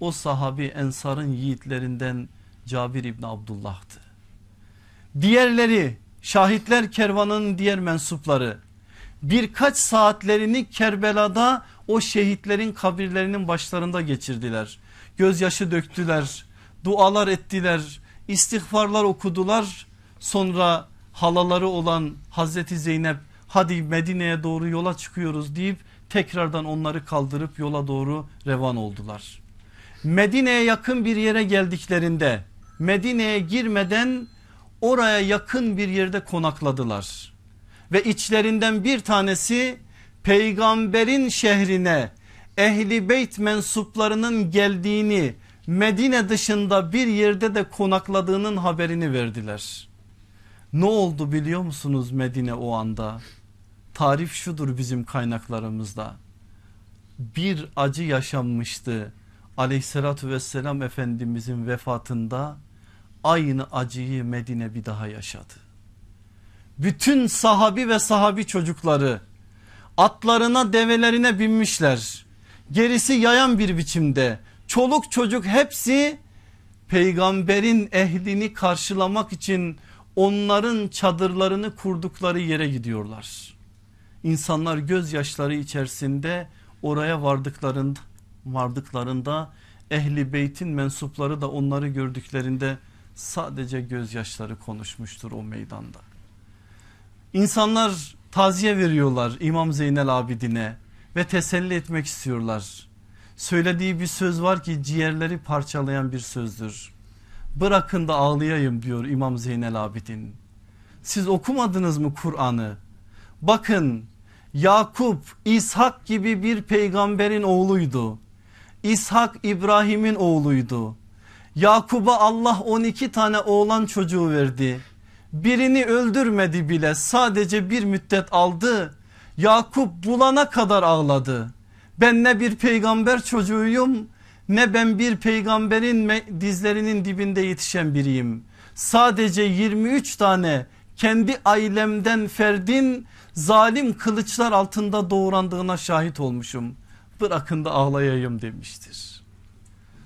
S1: O sahabi ensarın yiğitlerinden Cabir İbni Abdullah'tı. Diğerleri şahitler kervanının diğer mensupları birkaç saatlerini Kerbela'da o şehitlerin kabirlerinin başlarında geçirdiler. Gözyaşı döktüler, dualar ettiler, istiğfarlar okudular. Sonra halaları olan Hazreti Zeynep hadi Medine'ye doğru yola çıkıyoruz deyip tekrardan onları kaldırıp yola doğru revan oldular. Medine'ye yakın bir yere geldiklerinde Medine'ye girmeden oraya yakın bir yerde konakladılar. Ve içlerinden bir tanesi peygamberin şehrine ehli beyt mensuplarının geldiğini Medine dışında bir yerde de konakladığının haberini verdiler. Ne oldu biliyor musunuz Medine o anda? Tarif şudur bizim kaynaklarımızda. Bir acı yaşanmıştı aleyhissalatü vesselam efendimizin vefatında aynı acıyı Medine bir daha yaşadı. Bütün sahabi ve sahabi çocukları atlarına develerine binmişler. Gerisi yayan bir biçimde çoluk çocuk hepsi peygamberin ehlini karşılamak için onların çadırlarını kurdukları yere gidiyorlar. İnsanlar gözyaşları içerisinde oraya vardıklarında vardıklarında ehli beytin mensupları da onları gördüklerinde sadece gözyaşları konuşmuştur o meydanda. İnsanlar taziye veriyorlar İmam Zeynel Abidine ve teselli etmek istiyorlar. Söylediği bir söz var ki ciğerleri parçalayan bir sözdür. Bırakın da ağlayayım diyor İmam Zeynel Abidin. Siz okumadınız mı Kur'an'ı? Bakın Yakup İshak gibi bir peygamberin oğluydu. İshak İbrahim'in oğluydu. Yakup'a Allah 12 tane oğlan çocuğu verdi. Birini öldürmedi bile sadece bir müddet aldı. Yakup bulana kadar ağladı. Ben ne bir peygamber çocuğuyum ne ben bir peygamberin dizlerinin dibinde yetişen biriyim. Sadece 23 tane kendi ailemden ferdin zalim kılıçlar altında doğrandığına şahit olmuşum. Bırakın da ağlayayım demiştir.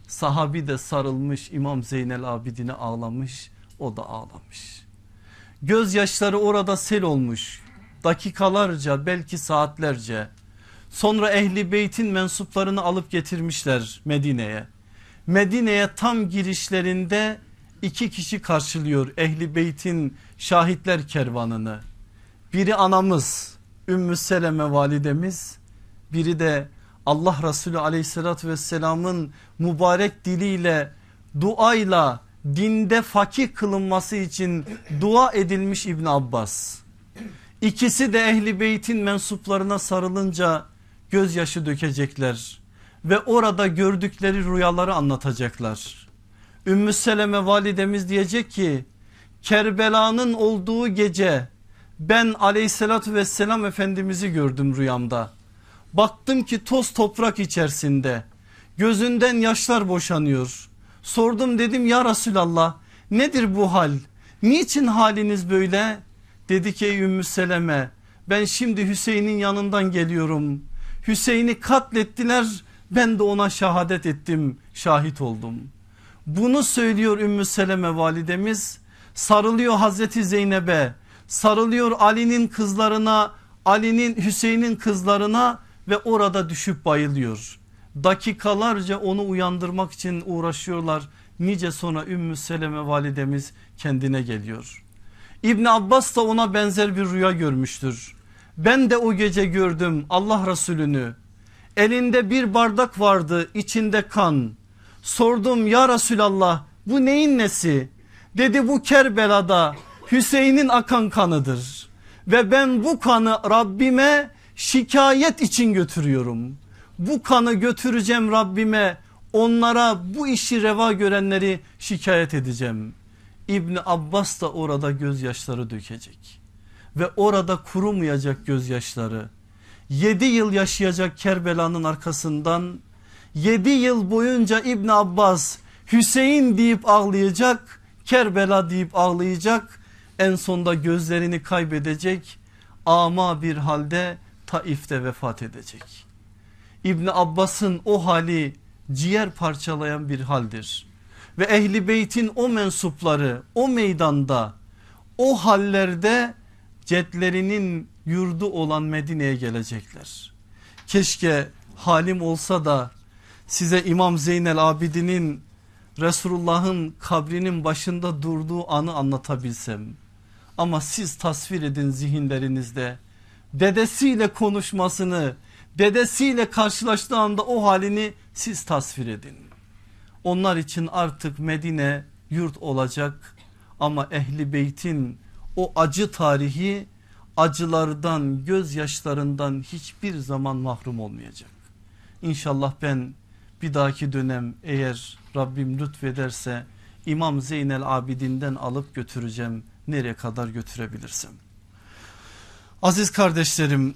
S1: Sahabi de sarılmış İmam Zeynel Abidine ağlamış o da ağlamış. Gözyaşları orada sel olmuş dakikalarca belki saatlerce Sonra ehli beytin mensuplarını alıp getirmişler Medine'ye. Medine'ye tam girişlerinde iki kişi karşılıyor ehli beytin şahitler kervanını. Biri anamız Ümmü Seleme validemiz biri de Allah Resulü aleyhissalatü vesselamın mübarek diliyle duayla dinde fakih kılınması için dua edilmiş İbn Abbas. İkisi de ehli beytin mensuplarına sarılınca gözyaşı dökecekler ve orada gördükleri rüyaları anlatacaklar. Ümmü Seleme validemiz diyecek ki Kerbela'nın olduğu gece ben aleyhissalatü vesselam efendimizi gördüm rüyamda. Baktım ki toz toprak içerisinde gözünden yaşlar boşanıyor. Sordum dedim ya Resulallah nedir bu hal? Niçin haliniz böyle? Dedi ki Ümmü Seleme ben şimdi Hüseyin'in yanından geliyorum. Hüseyin'i katlettiler ben de ona şehadet ettim şahit oldum. Bunu söylüyor Ümmü Seleme validemiz sarılıyor Hazreti Zeynep'e sarılıyor Ali'nin kızlarına Ali'nin Hüseyin'in kızlarına ve orada düşüp bayılıyor. Dakikalarca onu uyandırmak için uğraşıyorlar. Nice sonra Ümmü Seleme validemiz kendine geliyor. İbn Abbas da ona benzer bir rüya görmüştür. Ben de o gece gördüm Allah Resulünü. Elinde bir bardak vardı içinde kan. Sordum ya Resulallah bu neyin nesi? Dedi bu Kerbela'da Hüseyin'in akan kanıdır. Ve ben bu kanı Rabbime şikayet için götürüyorum. Bu kanı götüreceğim Rabbime onlara bu işi reva görenleri şikayet edeceğim. İbni Abbas da orada gözyaşları dökecek. Ve orada kurumayacak gözyaşları. 7 yıl yaşayacak Kerbela'nın arkasından 7 yıl boyunca İbn Abbas Hüseyin deyip ağlayacak Kerbela deyip ağlayacak en sonda gözlerini kaybedecek ama bir halde Taif'te vefat edecek. İbni Abbas'ın o hali ciğer parçalayan bir haldir. Ve ehli beytin o mensupları o meydanda o hallerde cetlerinin yurdu olan Medine'ye gelecekler. Keşke halim olsa da size İmam Zeynel Abidin'in Resulullah'ın kabrinin başında durduğu anı anlatabilsem. Ama siz tasvir edin zihinlerinizde dedesiyle konuşmasını dedesiyle karşılaştığı anda o halini siz tasvir edin. Onlar için artık Medine yurt olacak ama ehli beytin o acı tarihi acılardan gözyaşlarından hiçbir zaman mahrum olmayacak. İnşallah ben bir dahaki dönem eğer Rabbim lütfederse İmam Zeynel Abidin'den alıp götüreceğim nereye kadar götürebilirsem. Aziz kardeşlerim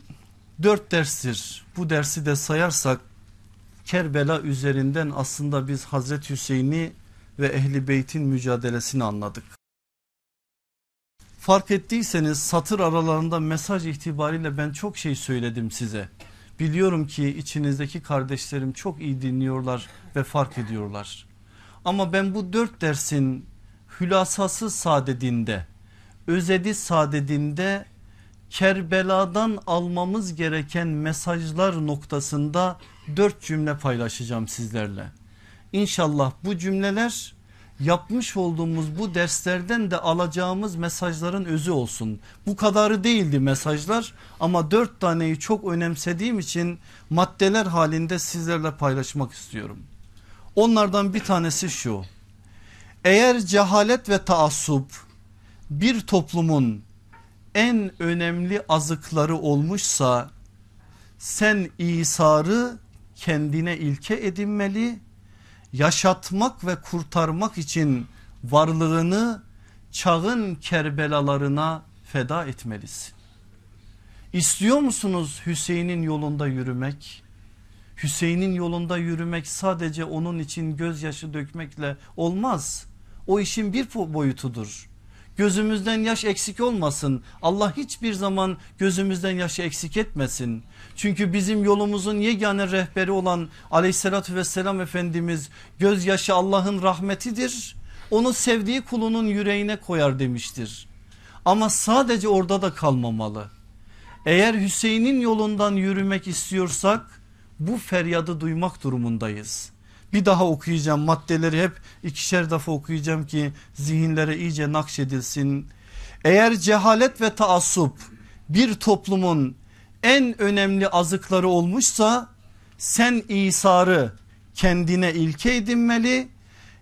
S1: dört derstir bu dersi de sayarsak Kerbela üzerinden aslında biz Hazreti Hüseyin'i ve Ehli Beyt'in mücadelesini anladık. Fark ettiyseniz satır aralarında mesaj itibariyle ben çok şey söyledim size. Biliyorum ki içinizdeki kardeşlerim çok iyi dinliyorlar ve fark ediyorlar. Ama ben bu dört dersin hülasası sadedinde, özedi sadedinde Kerbela'dan almamız gereken mesajlar noktasında dört cümle paylaşacağım sizlerle. İnşallah bu cümleler yapmış olduğumuz bu derslerden de alacağımız mesajların özü olsun. Bu kadarı değildi mesajlar ama dört taneyi çok önemsediğim için maddeler halinde sizlerle paylaşmak istiyorum. Onlardan bir tanesi şu. Eğer cehalet ve taassup bir toplumun en önemli azıkları olmuşsa sen İsa'rı kendine ilke edinmeli yaşatmak ve kurtarmak için varlığını çağın kerbelalarına feda etmelisin. İstiyor musunuz Hüseyin'in yolunda yürümek? Hüseyin'in yolunda yürümek sadece onun için gözyaşı dökmekle olmaz. O işin bir boyutudur. Gözümüzden yaş eksik olmasın. Allah hiçbir zaman gözümüzden yaşı eksik etmesin. Çünkü bizim yolumuzun yegane rehberi olan aleyhissalatü vesselam Efendimiz gözyaşı Allah'ın rahmetidir. Onu sevdiği kulunun yüreğine koyar demiştir. Ama sadece orada da kalmamalı. Eğer Hüseyin'in yolundan yürümek istiyorsak bu feryadı duymak durumundayız. Bir daha okuyacağım maddeleri hep ikişer defa okuyacağım ki zihinlere iyice nakşedilsin. Eğer cehalet ve taassup bir toplumun en önemli azıkları olmuşsa sen İsa'rı kendine ilke edinmeli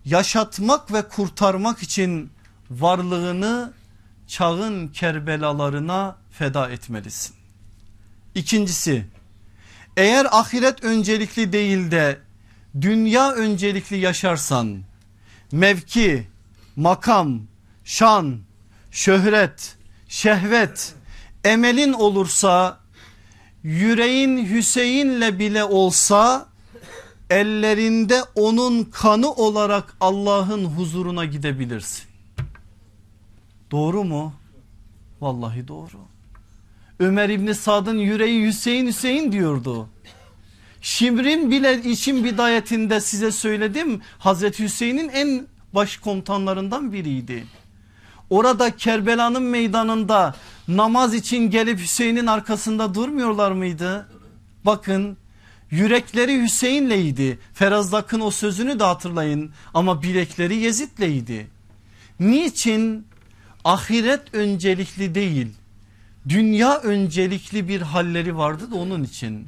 S1: yaşatmak ve kurtarmak için varlığını çağın kerbelalarına feda etmelisin. İkincisi eğer ahiret öncelikli değil de dünya öncelikli yaşarsan mevki, makam, şan, şöhret, şehvet emelin olursa yüreğin Hüseyin'le bile olsa ellerinde onun kanı olarak Allah'ın huzuruna gidebilirsin. Doğru mu? Vallahi doğru. Ömer İbni Sad'ın yüreği Hüseyin Hüseyin diyordu. Şimrin bile için bidayetinde size söyledim. Hazreti Hüseyin'in en baş komutanlarından biriydi. Orada Kerbela'nın meydanında namaz için gelip Hüseyin'in arkasında durmuyorlar mıydı? Bakın yürekleri Hüseyin'leydi. Ferazdak'ın o sözünü de hatırlayın ama bilekleri Yezid'leydi. Niçin? Ahiret öncelikli değil dünya öncelikli bir halleri vardı da onun için.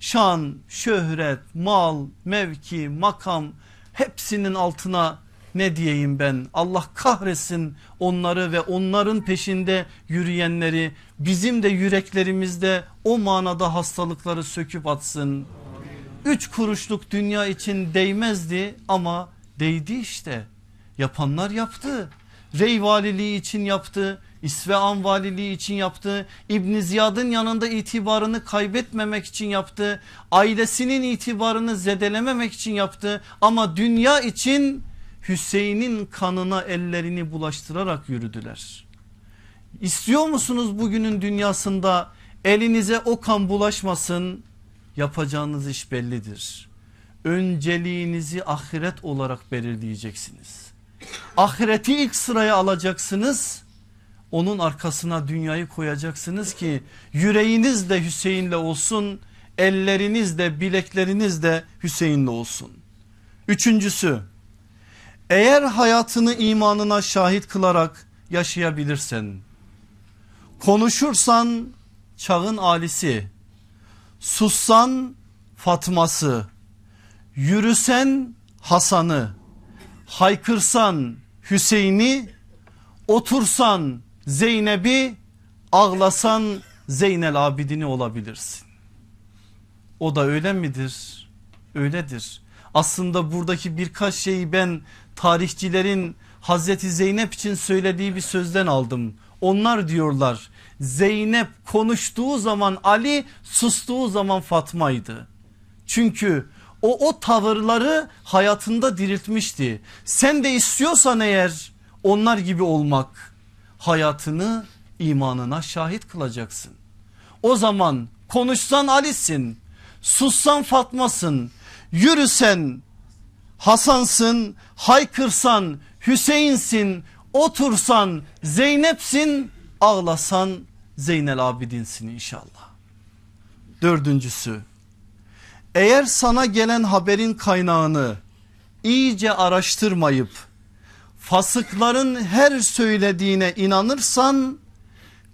S1: Şan, şöhret, mal, mevki, makam hepsinin altına ne diyeyim ben Allah kahretsin onları ve onların peşinde yürüyenleri bizim de yüreklerimizde o manada hastalıkları söküp atsın. Üç kuruşluk dünya için değmezdi ama değdi işte yapanlar yaptı. Rey valiliği için yaptı İsvehan valiliği için yaptı. İbn Ziyad'ın yanında itibarını kaybetmemek için yaptı. Ailesinin itibarını zedelememek için yaptı. Ama dünya için Hüseyin'in kanına ellerini bulaştırarak yürüdüler. İstiyor musunuz bugünün dünyasında elinize o kan bulaşmasın? Yapacağınız iş bellidir. Önceliğinizi ahiret olarak belirleyeceksiniz. Ahireti ilk sıraya alacaksınız onun arkasına dünyayı koyacaksınız ki yüreğiniz de Hüseyin'le olsun elleriniz de bilekleriniz de Hüseyin'le olsun. Üçüncüsü eğer hayatını imanına şahit kılarak yaşayabilirsen konuşursan çağın alisi sussan Fatması yürüsen Hasan'ı haykırsan Hüseyin'i otursan Zeynep'i ağlasan Zeynel Abidini olabilirsin. O da öyle midir? Öyledir. Aslında buradaki birkaç şeyi ben tarihçilerin Hazreti Zeynep için söylediği bir sözden aldım. Onlar diyorlar Zeynep konuştuğu zaman Ali sustuğu zaman Fatma'ydı. Çünkü o o tavırları hayatında diriltmişti. Sen de istiyorsan eğer onlar gibi olmak hayatını imanına şahit kılacaksın. O zaman konuşsan Ali'sin, sussan Fatma'sın, yürüsen Hasan'sın, haykırsan Hüseyin'sin, otursan Zeynep'sin, ağlasan Zeynel Abidin'sin inşallah. Dördüncüsü eğer sana gelen haberin kaynağını iyice araştırmayıp fasıkların her söylediğine inanırsan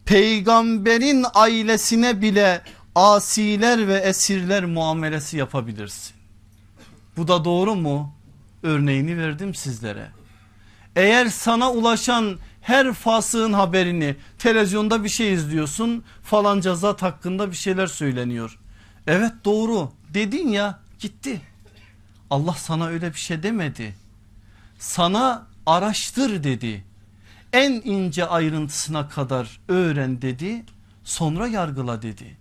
S1: peygamberin ailesine bile asiler ve esirler muamelesi yapabilirsin. Bu da doğru mu? Örneğini verdim sizlere. Eğer sana ulaşan her fasığın haberini televizyonda bir şey izliyorsun falanca zat hakkında bir şeyler söyleniyor. Evet doğru dedin ya gitti. Allah sana öyle bir şey demedi. Sana araştır dedi. En ince ayrıntısına kadar öğren dedi. Sonra yargıla dedi.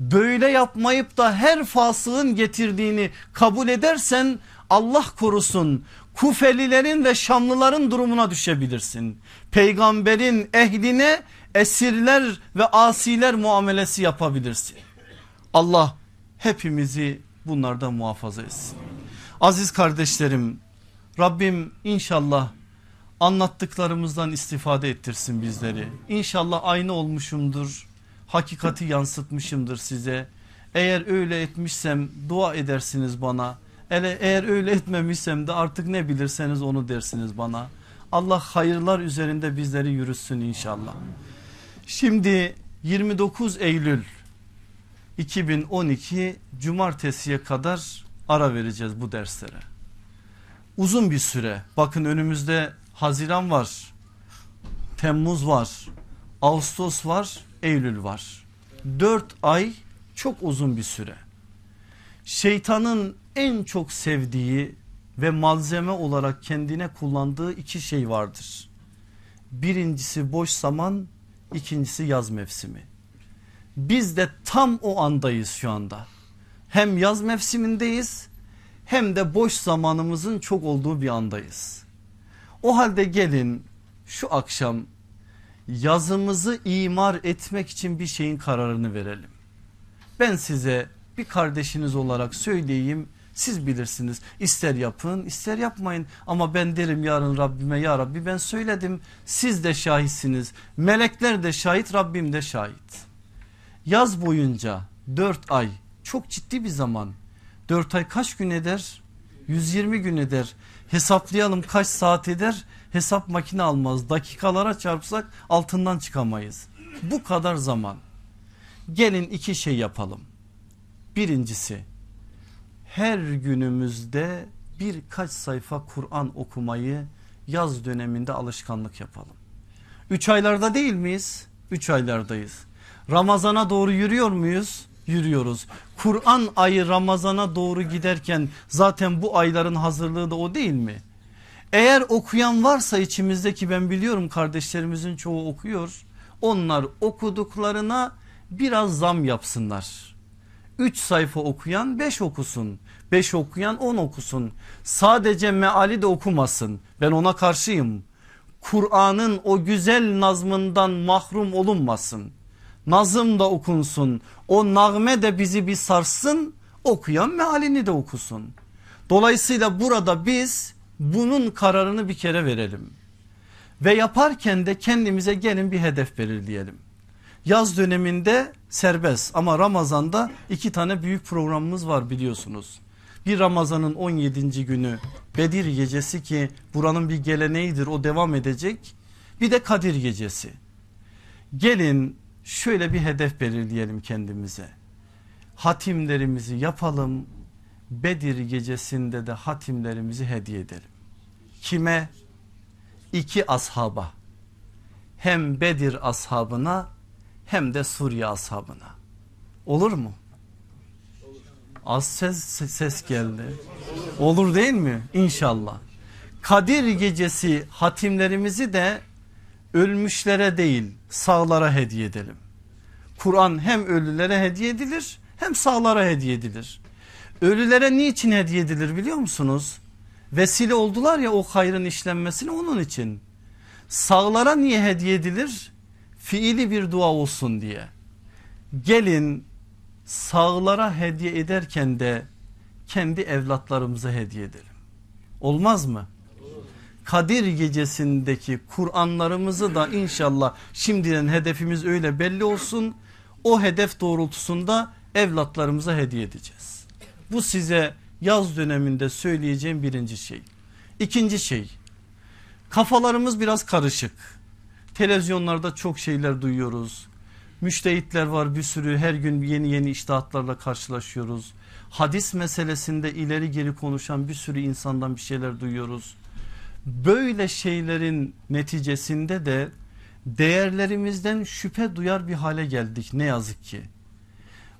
S1: Böyle yapmayıp da her fasığın getirdiğini kabul edersen Allah korusun Kufelilerin ve Şamlıların durumuna düşebilirsin. Peygamberin ehline esirler ve asiler muamelesi yapabilirsin. Allah hepimizi bunlardan muhafaza etsin. Aziz kardeşlerim Rabbim inşallah anlattıklarımızdan istifade ettirsin bizleri. İnşallah aynı olmuşumdur. hakikati yansıtmışımdır size. Eğer öyle etmişsem dua edersiniz bana. Eğer öyle etmemişsem de artık ne bilirseniz onu dersiniz bana. Allah hayırlar üzerinde bizleri yürütsün inşallah. Şimdi 29 Eylül 2012 cumartesiye kadar ara vereceğiz bu derslere. Uzun bir süre bakın önümüzde Haziran var, Temmuz var, Ağustos var, Eylül var. 4 ay çok uzun bir süre. Şeytanın en çok sevdiği ve malzeme olarak kendine kullandığı iki şey vardır. Birincisi boş zaman, ikincisi yaz mevsimi. Biz de tam o andayız şu anda. Hem yaz mevsimindeyiz hem de boş zamanımızın çok olduğu bir andayız. O halde gelin şu akşam yazımızı imar etmek için bir şeyin kararını verelim. Ben size bir kardeşiniz olarak söyleyeyim siz bilirsiniz ister yapın ister yapmayın ama ben derim yarın Rabbime ya Rabbi ben söyledim siz de şahitsiniz melekler de şahit Rabbim de şahit. Yaz boyunca 4 ay çok ciddi bir zaman. 4 ay kaç gün eder? 120 gün eder. Hesaplayalım kaç saat eder? Hesap makine almaz. Dakikalara çarpsak altından çıkamayız. Bu kadar zaman. Gelin iki şey yapalım. Birincisi her günümüzde birkaç sayfa Kur'an okumayı yaz döneminde alışkanlık yapalım. Üç aylarda değil miyiz? Üç aylardayız. Ramazana doğru yürüyor muyuz? Yürüyoruz. Kur'an ayı Ramazana doğru giderken zaten bu ayların hazırlığı da o değil mi? Eğer okuyan varsa içimizdeki ben biliyorum kardeşlerimizin çoğu okuyor. Onlar okuduklarına biraz zam yapsınlar 3 sayfa okuyan 5 okusun. 5 okuyan 10 okusun. Sadece meali de okumasın. Ben ona karşıyım. Kur'an'ın o güzel nazmından mahrum olunmasın. Nazım da okunsun. O nagme de bizi bir sarsın. Okuyan mealini de okusun. Dolayısıyla burada biz bunun kararını bir kere verelim. Ve yaparken de kendimize gelin bir hedef belirleyelim. Yaz döneminde serbest ama Ramazan'da iki tane büyük programımız var biliyorsunuz. Bir Ramazan'ın 17. günü Bedir gecesi ki buranın bir geleneğidir o devam edecek. Bir de Kadir gecesi. Gelin şöyle bir hedef belirleyelim kendimize. Hatimlerimizi yapalım. Bedir gecesinde de hatimlerimizi hediye edelim. Kime? İki ashaba. Hem Bedir ashabına hem de Suriye ashabına. Olur mu? Az ses, ses geldi. Olur değil mi? İnşallah. Kadir gecesi hatimlerimizi de ölmüşlere değil sağlara hediye edelim. Kur'an hem ölülere hediye edilir hem sağlara hediye edilir. Ölülere niçin hediye edilir biliyor musunuz? Vesile oldular ya o hayrın işlenmesine onun için. Sağlara niye hediye edilir? fiili bir dua olsun diye. Gelin sağlara hediye ederken de kendi evlatlarımıza hediye edelim. Olmaz mı? Kadir gecesindeki Kur'anlarımızı da inşallah şimdiden hedefimiz öyle belli olsun. O hedef doğrultusunda evlatlarımıza hediye edeceğiz. Bu size yaz döneminde söyleyeceğim birinci şey. İkinci şey kafalarımız biraz karışık. Televizyonlarda çok şeyler duyuyoruz. Müştehitler var bir sürü her gün yeni yeni iştahatlarla karşılaşıyoruz. Hadis meselesinde ileri geri konuşan bir sürü insandan bir şeyler duyuyoruz. Böyle şeylerin neticesinde de değerlerimizden şüphe duyar bir hale geldik ne yazık ki.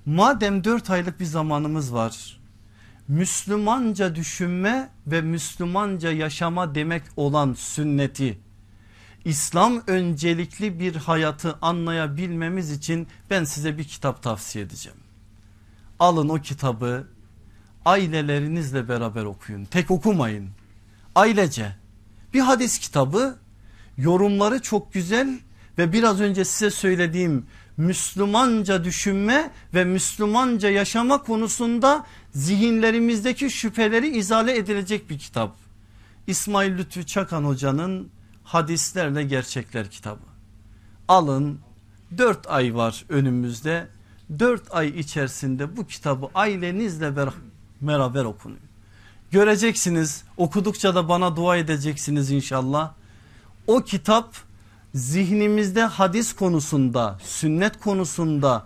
S1: Madem dört aylık bir zamanımız var. Müslümanca düşünme ve Müslümanca yaşama demek olan sünneti İslam öncelikli bir hayatı anlayabilmemiz için ben size bir kitap tavsiye edeceğim. Alın o kitabı ailelerinizle beraber okuyun. Tek okumayın. Ailece bir hadis kitabı yorumları çok güzel ve biraz önce size söylediğim Müslümanca düşünme ve Müslümanca yaşama konusunda zihinlerimizdeki şüpheleri izale edilecek bir kitap. İsmail Lütfü Çakan hocanın hadislerle gerçekler kitabı. Alın Dört ay var önümüzde. Dört ay içerisinde bu kitabı ailenizle beraber okuyun. Göreceksiniz okudukça da bana dua edeceksiniz inşallah. O kitap zihnimizde hadis konusunda, sünnet konusunda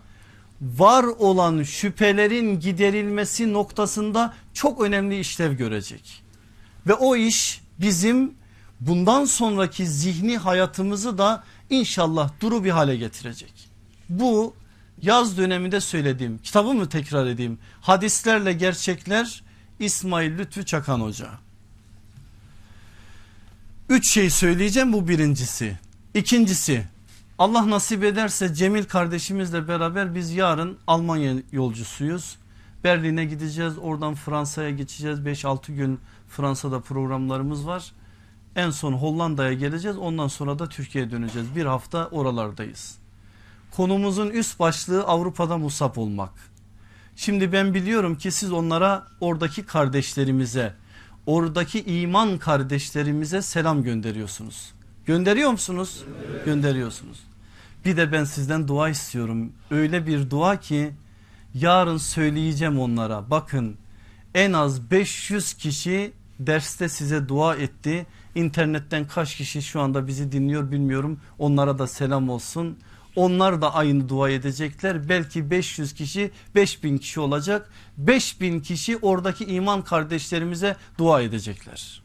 S1: var olan şüphelerin giderilmesi noktasında çok önemli işlev görecek. Ve o iş bizim bundan sonraki zihni hayatımızı da inşallah duru bir hale getirecek. Bu yaz döneminde söylediğim kitabı mı tekrar edeyim hadislerle gerçekler İsmail Lütfü Çakan Hoca. Üç şey söyleyeceğim bu birincisi. İkincisi Allah nasip ederse Cemil kardeşimizle beraber biz yarın Almanya yolcusuyuz. Berlin'e gideceğiz oradan Fransa'ya geçeceğiz 5-6 gün Fransa'da programlarımız var. En son Hollanda'ya geleceğiz ondan sonra da Türkiye'ye döneceğiz bir hafta oralardayız. Konumuzun üst başlığı Avrupa'da musab olmak. Şimdi ben biliyorum ki siz onlara oradaki kardeşlerimize oradaki iman kardeşlerimize selam gönderiyorsunuz. Gönderiyor musunuz? Evet. Gönderiyorsunuz. Bir de ben sizden dua istiyorum. Öyle bir dua ki yarın söyleyeceğim onlara. Bakın en az 500 kişi derste size dua etti. İnternetten kaç kişi şu anda bizi dinliyor bilmiyorum. Onlara da selam olsun. Onlar da aynı dua edecekler. Belki 500 kişi 5000 kişi olacak. 5000 kişi oradaki iman kardeşlerimize dua edecekler.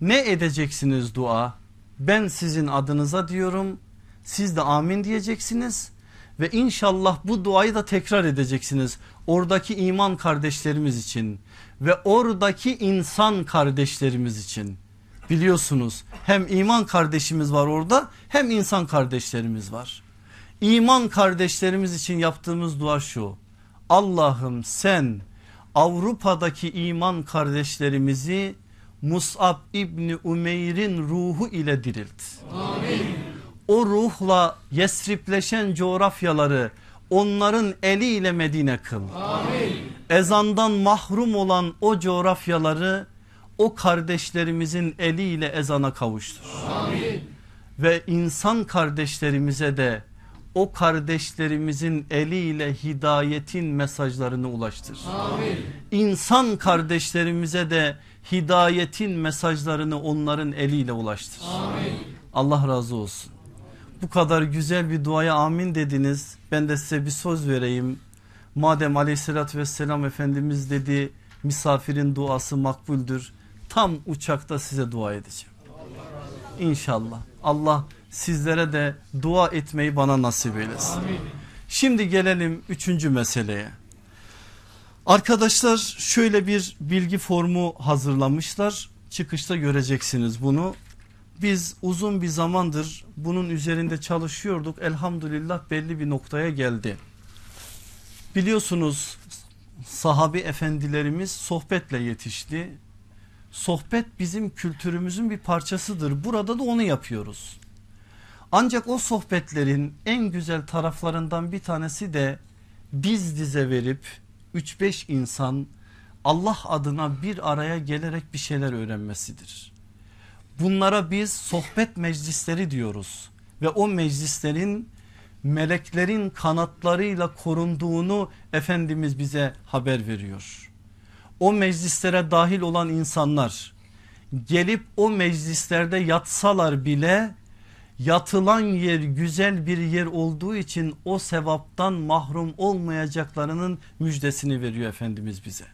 S1: Ne edeceksiniz dua? Ben sizin adınıza diyorum. Siz de amin diyeceksiniz. Ve inşallah bu duayı da tekrar edeceksiniz. Oradaki iman kardeşlerimiz için ve oradaki insan kardeşlerimiz için. Biliyorsunuz hem iman kardeşimiz var orada hem insan kardeşlerimiz var. İman kardeşlerimiz için yaptığımız dua şu. Allah'ım sen Avrupa'daki iman kardeşlerimizi Mus'ab İbni Umeyr'in ruhu ile dirilt. Amin. O ruhla yesripleşen coğrafyaları onların eliyle Medine kıl. Amin. Ezandan mahrum olan o coğrafyaları o kardeşlerimizin eliyle ezana kavuştur. Amin. Ve insan kardeşlerimize de o kardeşlerimizin eliyle hidayetin mesajlarını ulaştır. Amin. İnsan kardeşlerimize de hidayetin mesajlarını onların eliyle ulaştır. Amin. Allah razı olsun. Bu kadar güzel bir duaya amin dediniz. Ben de size bir söz vereyim. Madem aleyhissalatü vesselam Efendimiz dedi misafirin duası makbuldür. Tam uçakta size dua edeceğim. İnşallah. Allah sizlere de dua etmeyi bana nasip eylesin. Amin. Şimdi gelelim üçüncü meseleye. Arkadaşlar şöyle bir bilgi formu hazırlamışlar. Çıkışta göreceksiniz bunu. Biz uzun bir zamandır bunun üzerinde çalışıyorduk. Elhamdülillah belli bir noktaya geldi. Biliyorsunuz sahabi efendilerimiz sohbetle yetişti. Sohbet bizim kültürümüzün bir parçasıdır. Burada da onu yapıyoruz. Ancak o sohbetlerin en güzel taraflarından bir tanesi de diz dize verip 3-5 insan Allah adına bir araya gelerek bir şeyler öğrenmesidir. Bunlara biz sohbet meclisleri diyoruz ve o meclislerin meleklerin kanatlarıyla korunduğunu Efendimiz bize haber veriyor. O meclislere dahil olan insanlar gelip o meclislerde yatsalar bile yatılan yer güzel bir yer olduğu için o sevaptan mahrum olmayacaklarının müjdesini veriyor Efendimiz bize.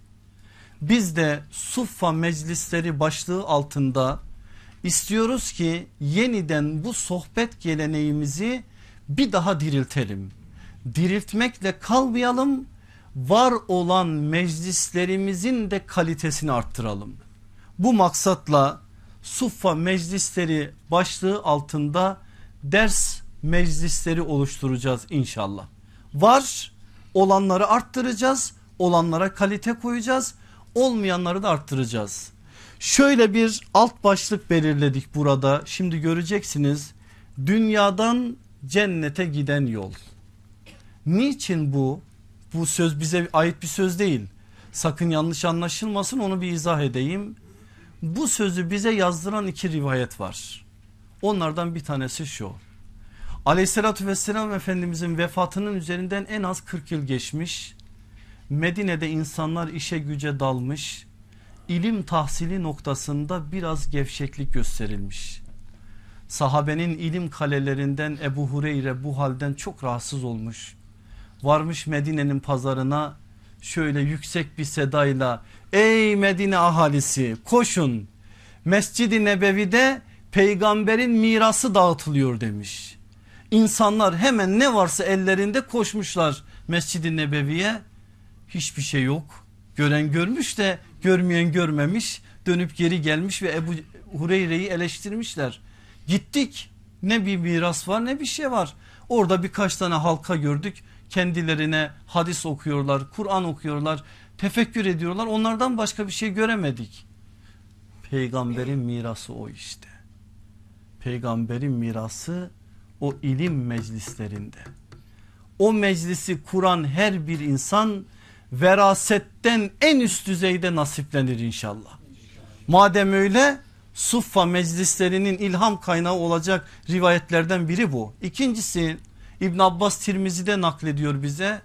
S1: Biz de Suffa meclisleri başlığı altında istiyoruz ki yeniden bu sohbet geleneğimizi bir daha diriltelim. Diriltmekle kalmayalım var olan meclislerimizin de kalitesini arttıralım. Bu maksatla Suffa meclisleri başlığı altında ders meclisleri oluşturacağız inşallah. Var olanları arttıracağız olanlara kalite koyacağız olmayanları da arttıracağız. Şöyle bir alt başlık belirledik burada şimdi göreceksiniz dünyadan cennete giden yol. Niçin bu? Bu söz bize ait bir söz değil. Sakın yanlış anlaşılmasın onu bir izah edeyim. Bu sözü bize yazdıran iki rivayet var. Onlardan bir tanesi şu. Aleyhissalatü vesselam Efendimizin vefatının üzerinden en az 40 yıl geçmiş. Medine'de insanlar işe güce dalmış. İlim tahsili noktasında biraz gevşeklik gösterilmiş. Sahabenin ilim kalelerinden Ebu Hureyre bu halden çok rahatsız olmuş. Varmış Medine'nin pazarına şöyle yüksek bir sedayla ey Medine ahalisi koşun Mescid-i Nebevi'de peygamberin mirası dağıtılıyor demiş. İnsanlar hemen ne varsa ellerinde koşmuşlar Mescid-i Nebevi'ye hiçbir şey yok. Gören görmüş de görmeyen görmemiş dönüp geri gelmiş ve Ebu Hureyre'yi eleştirmişler. Gittik ne bir miras var ne bir şey var. Orada birkaç tane halka gördük kendilerine hadis okuyorlar Kur'an okuyorlar tefekkür ediyorlar onlardan başka bir şey göremedik. Peygamberin mirası o işte. Peygamberin mirası o ilim meclislerinde. O meclisi kuran her bir insan verasetten en üst düzeyde nasiplenir inşallah. Madem öyle Suffa meclislerinin ilham kaynağı olacak rivayetlerden biri bu. İkincisi İbn Abbas Tirmizi'de naklediyor bize.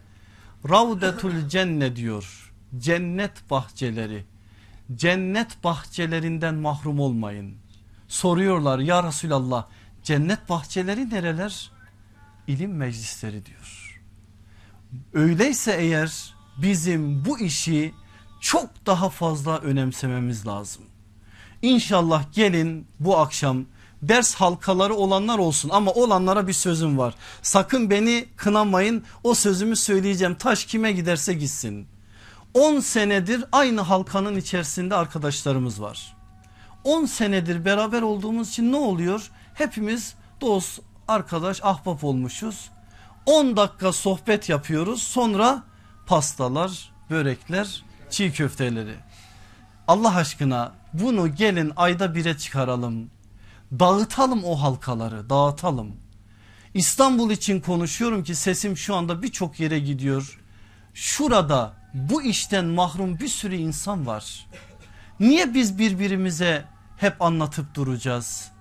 S1: Ravdetul cenne diyor. Cennet bahçeleri. Cennet bahçelerinden mahrum olmayın. Soruyorlar ya Resulallah cennet bahçeleri nereler? İlim meclisleri diyor. Öyleyse eğer bizim bu işi çok daha fazla önemsememiz lazım. İnşallah gelin bu akşam ders halkaları olanlar olsun ama olanlara bir sözüm var. Sakın beni kınamayın o sözümü söyleyeceğim taş kime giderse gitsin. 10 senedir aynı halkanın içerisinde arkadaşlarımız var. 10 senedir beraber olduğumuz için ne oluyor? Hepimiz dost, arkadaş, ahbap olmuşuz. 10 dakika sohbet yapıyoruz sonra pastalar, börekler, çiğ köfteleri. Allah aşkına bunu gelin ayda bire çıkaralım. Dağıtalım o halkaları dağıtalım. İstanbul için konuşuyorum ki sesim şu anda birçok yere gidiyor. Şurada bu işten mahrum bir sürü insan var. Niye biz birbirimize hep anlatıp duracağız?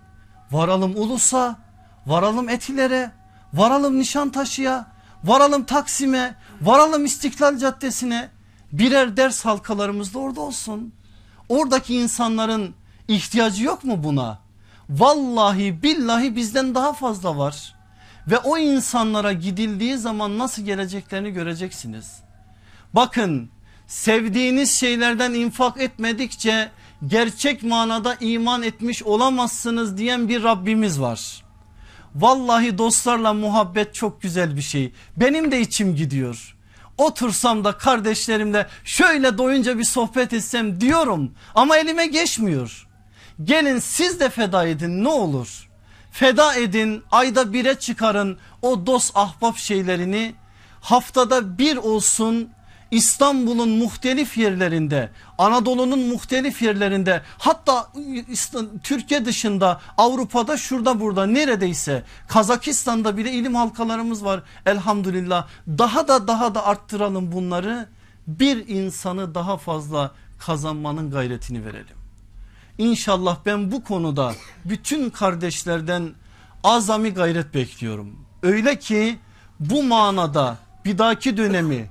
S1: Varalım Ulus'a, varalım Etiler'e, varalım Nişantaşı'ya, varalım Taksim'e, varalım İstiklal Caddesi'ne. Birer ders halkalarımız da orada olsun. Oradaki insanların ihtiyacı yok mu buna? Vallahi billahi bizden daha fazla var. Ve o insanlara gidildiği zaman nasıl geleceklerini göreceksiniz. Bakın sevdiğiniz şeylerden infak etmedikçe gerçek manada iman etmiş olamazsınız diyen bir Rabbimiz var. Vallahi dostlarla muhabbet çok güzel bir şey. Benim de içim gidiyor. Otursam da kardeşlerimle şöyle doyunca bir sohbet etsem diyorum ama elime geçmiyor. Gelin siz de feda edin ne olur. Feda edin ayda bire çıkarın o dost ahbap şeylerini haftada bir olsun İstanbul'un muhtelif yerlerinde Anadolu'nun muhtelif yerlerinde hatta Türkiye dışında Avrupa'da şurada burada neredeyse Kazakistan'da bile ilim halkalarımız var elhamdülillah daha da daha da arttıralım bunları bir insanı daha fazla kazanmanın gayretini verelim. İnşallah ben bu konuda bütün kardeşlerden azami gayret bekliyorum. Öyle ki bu manada bir dahaki dönemi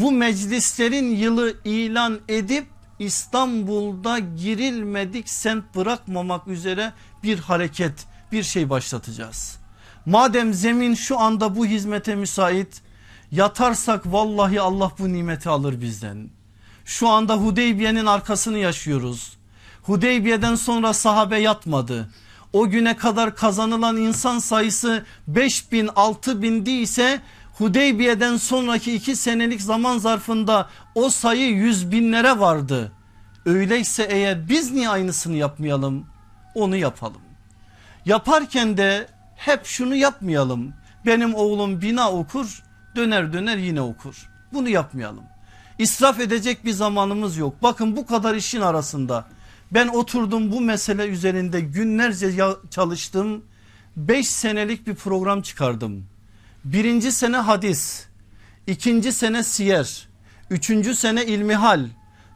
S1: bu meclislerin yılı ilan edip İstanbul'da girilmedik sent bırakmamak üzere bir hareket bir şey başlatacağız. Madem zemin şu anda bu hizmete müsait yatarsak vallahi Allah bu nimeti alır bizden. Şu anda Hudeybiye'nin arkasını yaşıyoruz. Hudeybiye'den sonra sahabe yatmadı. O güne kadar kazanılan insan sayısı 5 bin 6 bin ise Hudeybiye'den sonraki iki senelik zaman zarfında o sayı yüz binlere vardı. Öyleyse eğer biz niye aynısını yapmayalım? Onu yapalım. Yaparken de hep şunu yapmayalım. Benim oğlum bina okur döner döner yine okur. Bunu yapmayalım. İsraf edecek bir zamanımız yok. Bakın bu kadar işin arasında ben oturdum bu mesele üzerinde günlerce çalıştım. 5 senelik bir program çıkardım. Birinci sene hadis, ikinci sene siyer, üçüncü sene ilmihal,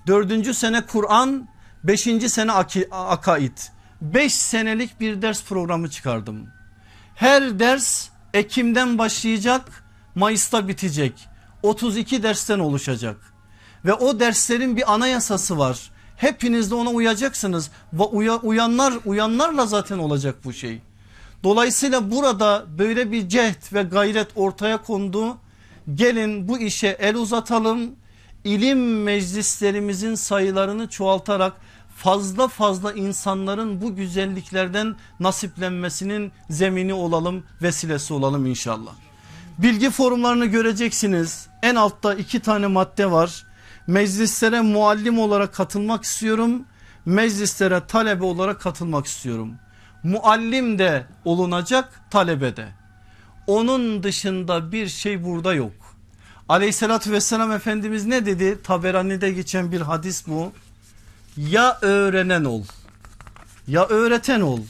S1: dördüncü sene Kur'an, beşinci sene akaid. Beş senelik bir ders programı çıkardım. Her ders Ekim'den başlayacak Mayıs'ta bitecek. 32 dersten oluşacak. Ve o derslerin bir anayasası var. Hepiniz de ona uyacaksınız. Uyanlar uyanlarla zaten olacak bu şey dolayısıyla burada böyle bir cehd ve gayret ortaya kondu. Gelin bu işe el uzatalım. İlim meclislerimizin sayılarını çoğaltarak fazla fazla insanların bu güzelliklerden nasiplenmesinin zemini olalım vesilesi olalım inşallah. Bilgi forumlarını göreceksiniz. En altta iki tane madde var. Meclislere muallim olarak katılmak istiyorum. Meclislere talebe olarak katılmak istiyorum. Muallim de olunacak talebe de onun dışında bir şey burada yok. Aleyhissalatü vesselam Efendimiz ne dedi? Taberani'de geçen bir hadis bu. Ya öğrenen ol, ya öğreten ol,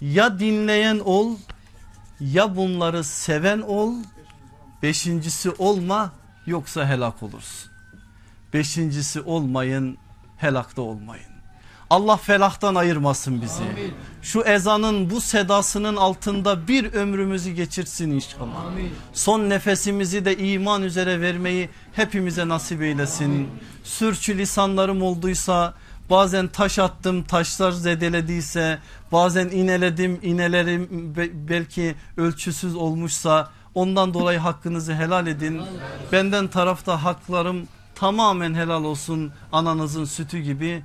S1: ya dinleyen ol, ya bunları seven ol. Beşincisi olma yoksa helak olursun. Beşincisi olmayın helakta olmayın. Allah felahtan ayırmasın bizi.
S2: Amin.
S1: Şu ezanın bu sedasının altında bir ömrümüzü geçirsin inşallah.
S2: Amin.
S1: Son nefesimizi de iman üzere vermeyi hepimize nasip eylesin. Sürçü lisanlarım olduysa bazen taş attım taşlar zedelediyse bazen ineledim inelerim be- belki ölçüsüz olmuşsa ondan dolayı hakkınızı helal edin. Benden tarafta haklarım tamamen helal olsun ananızın sütü gibi.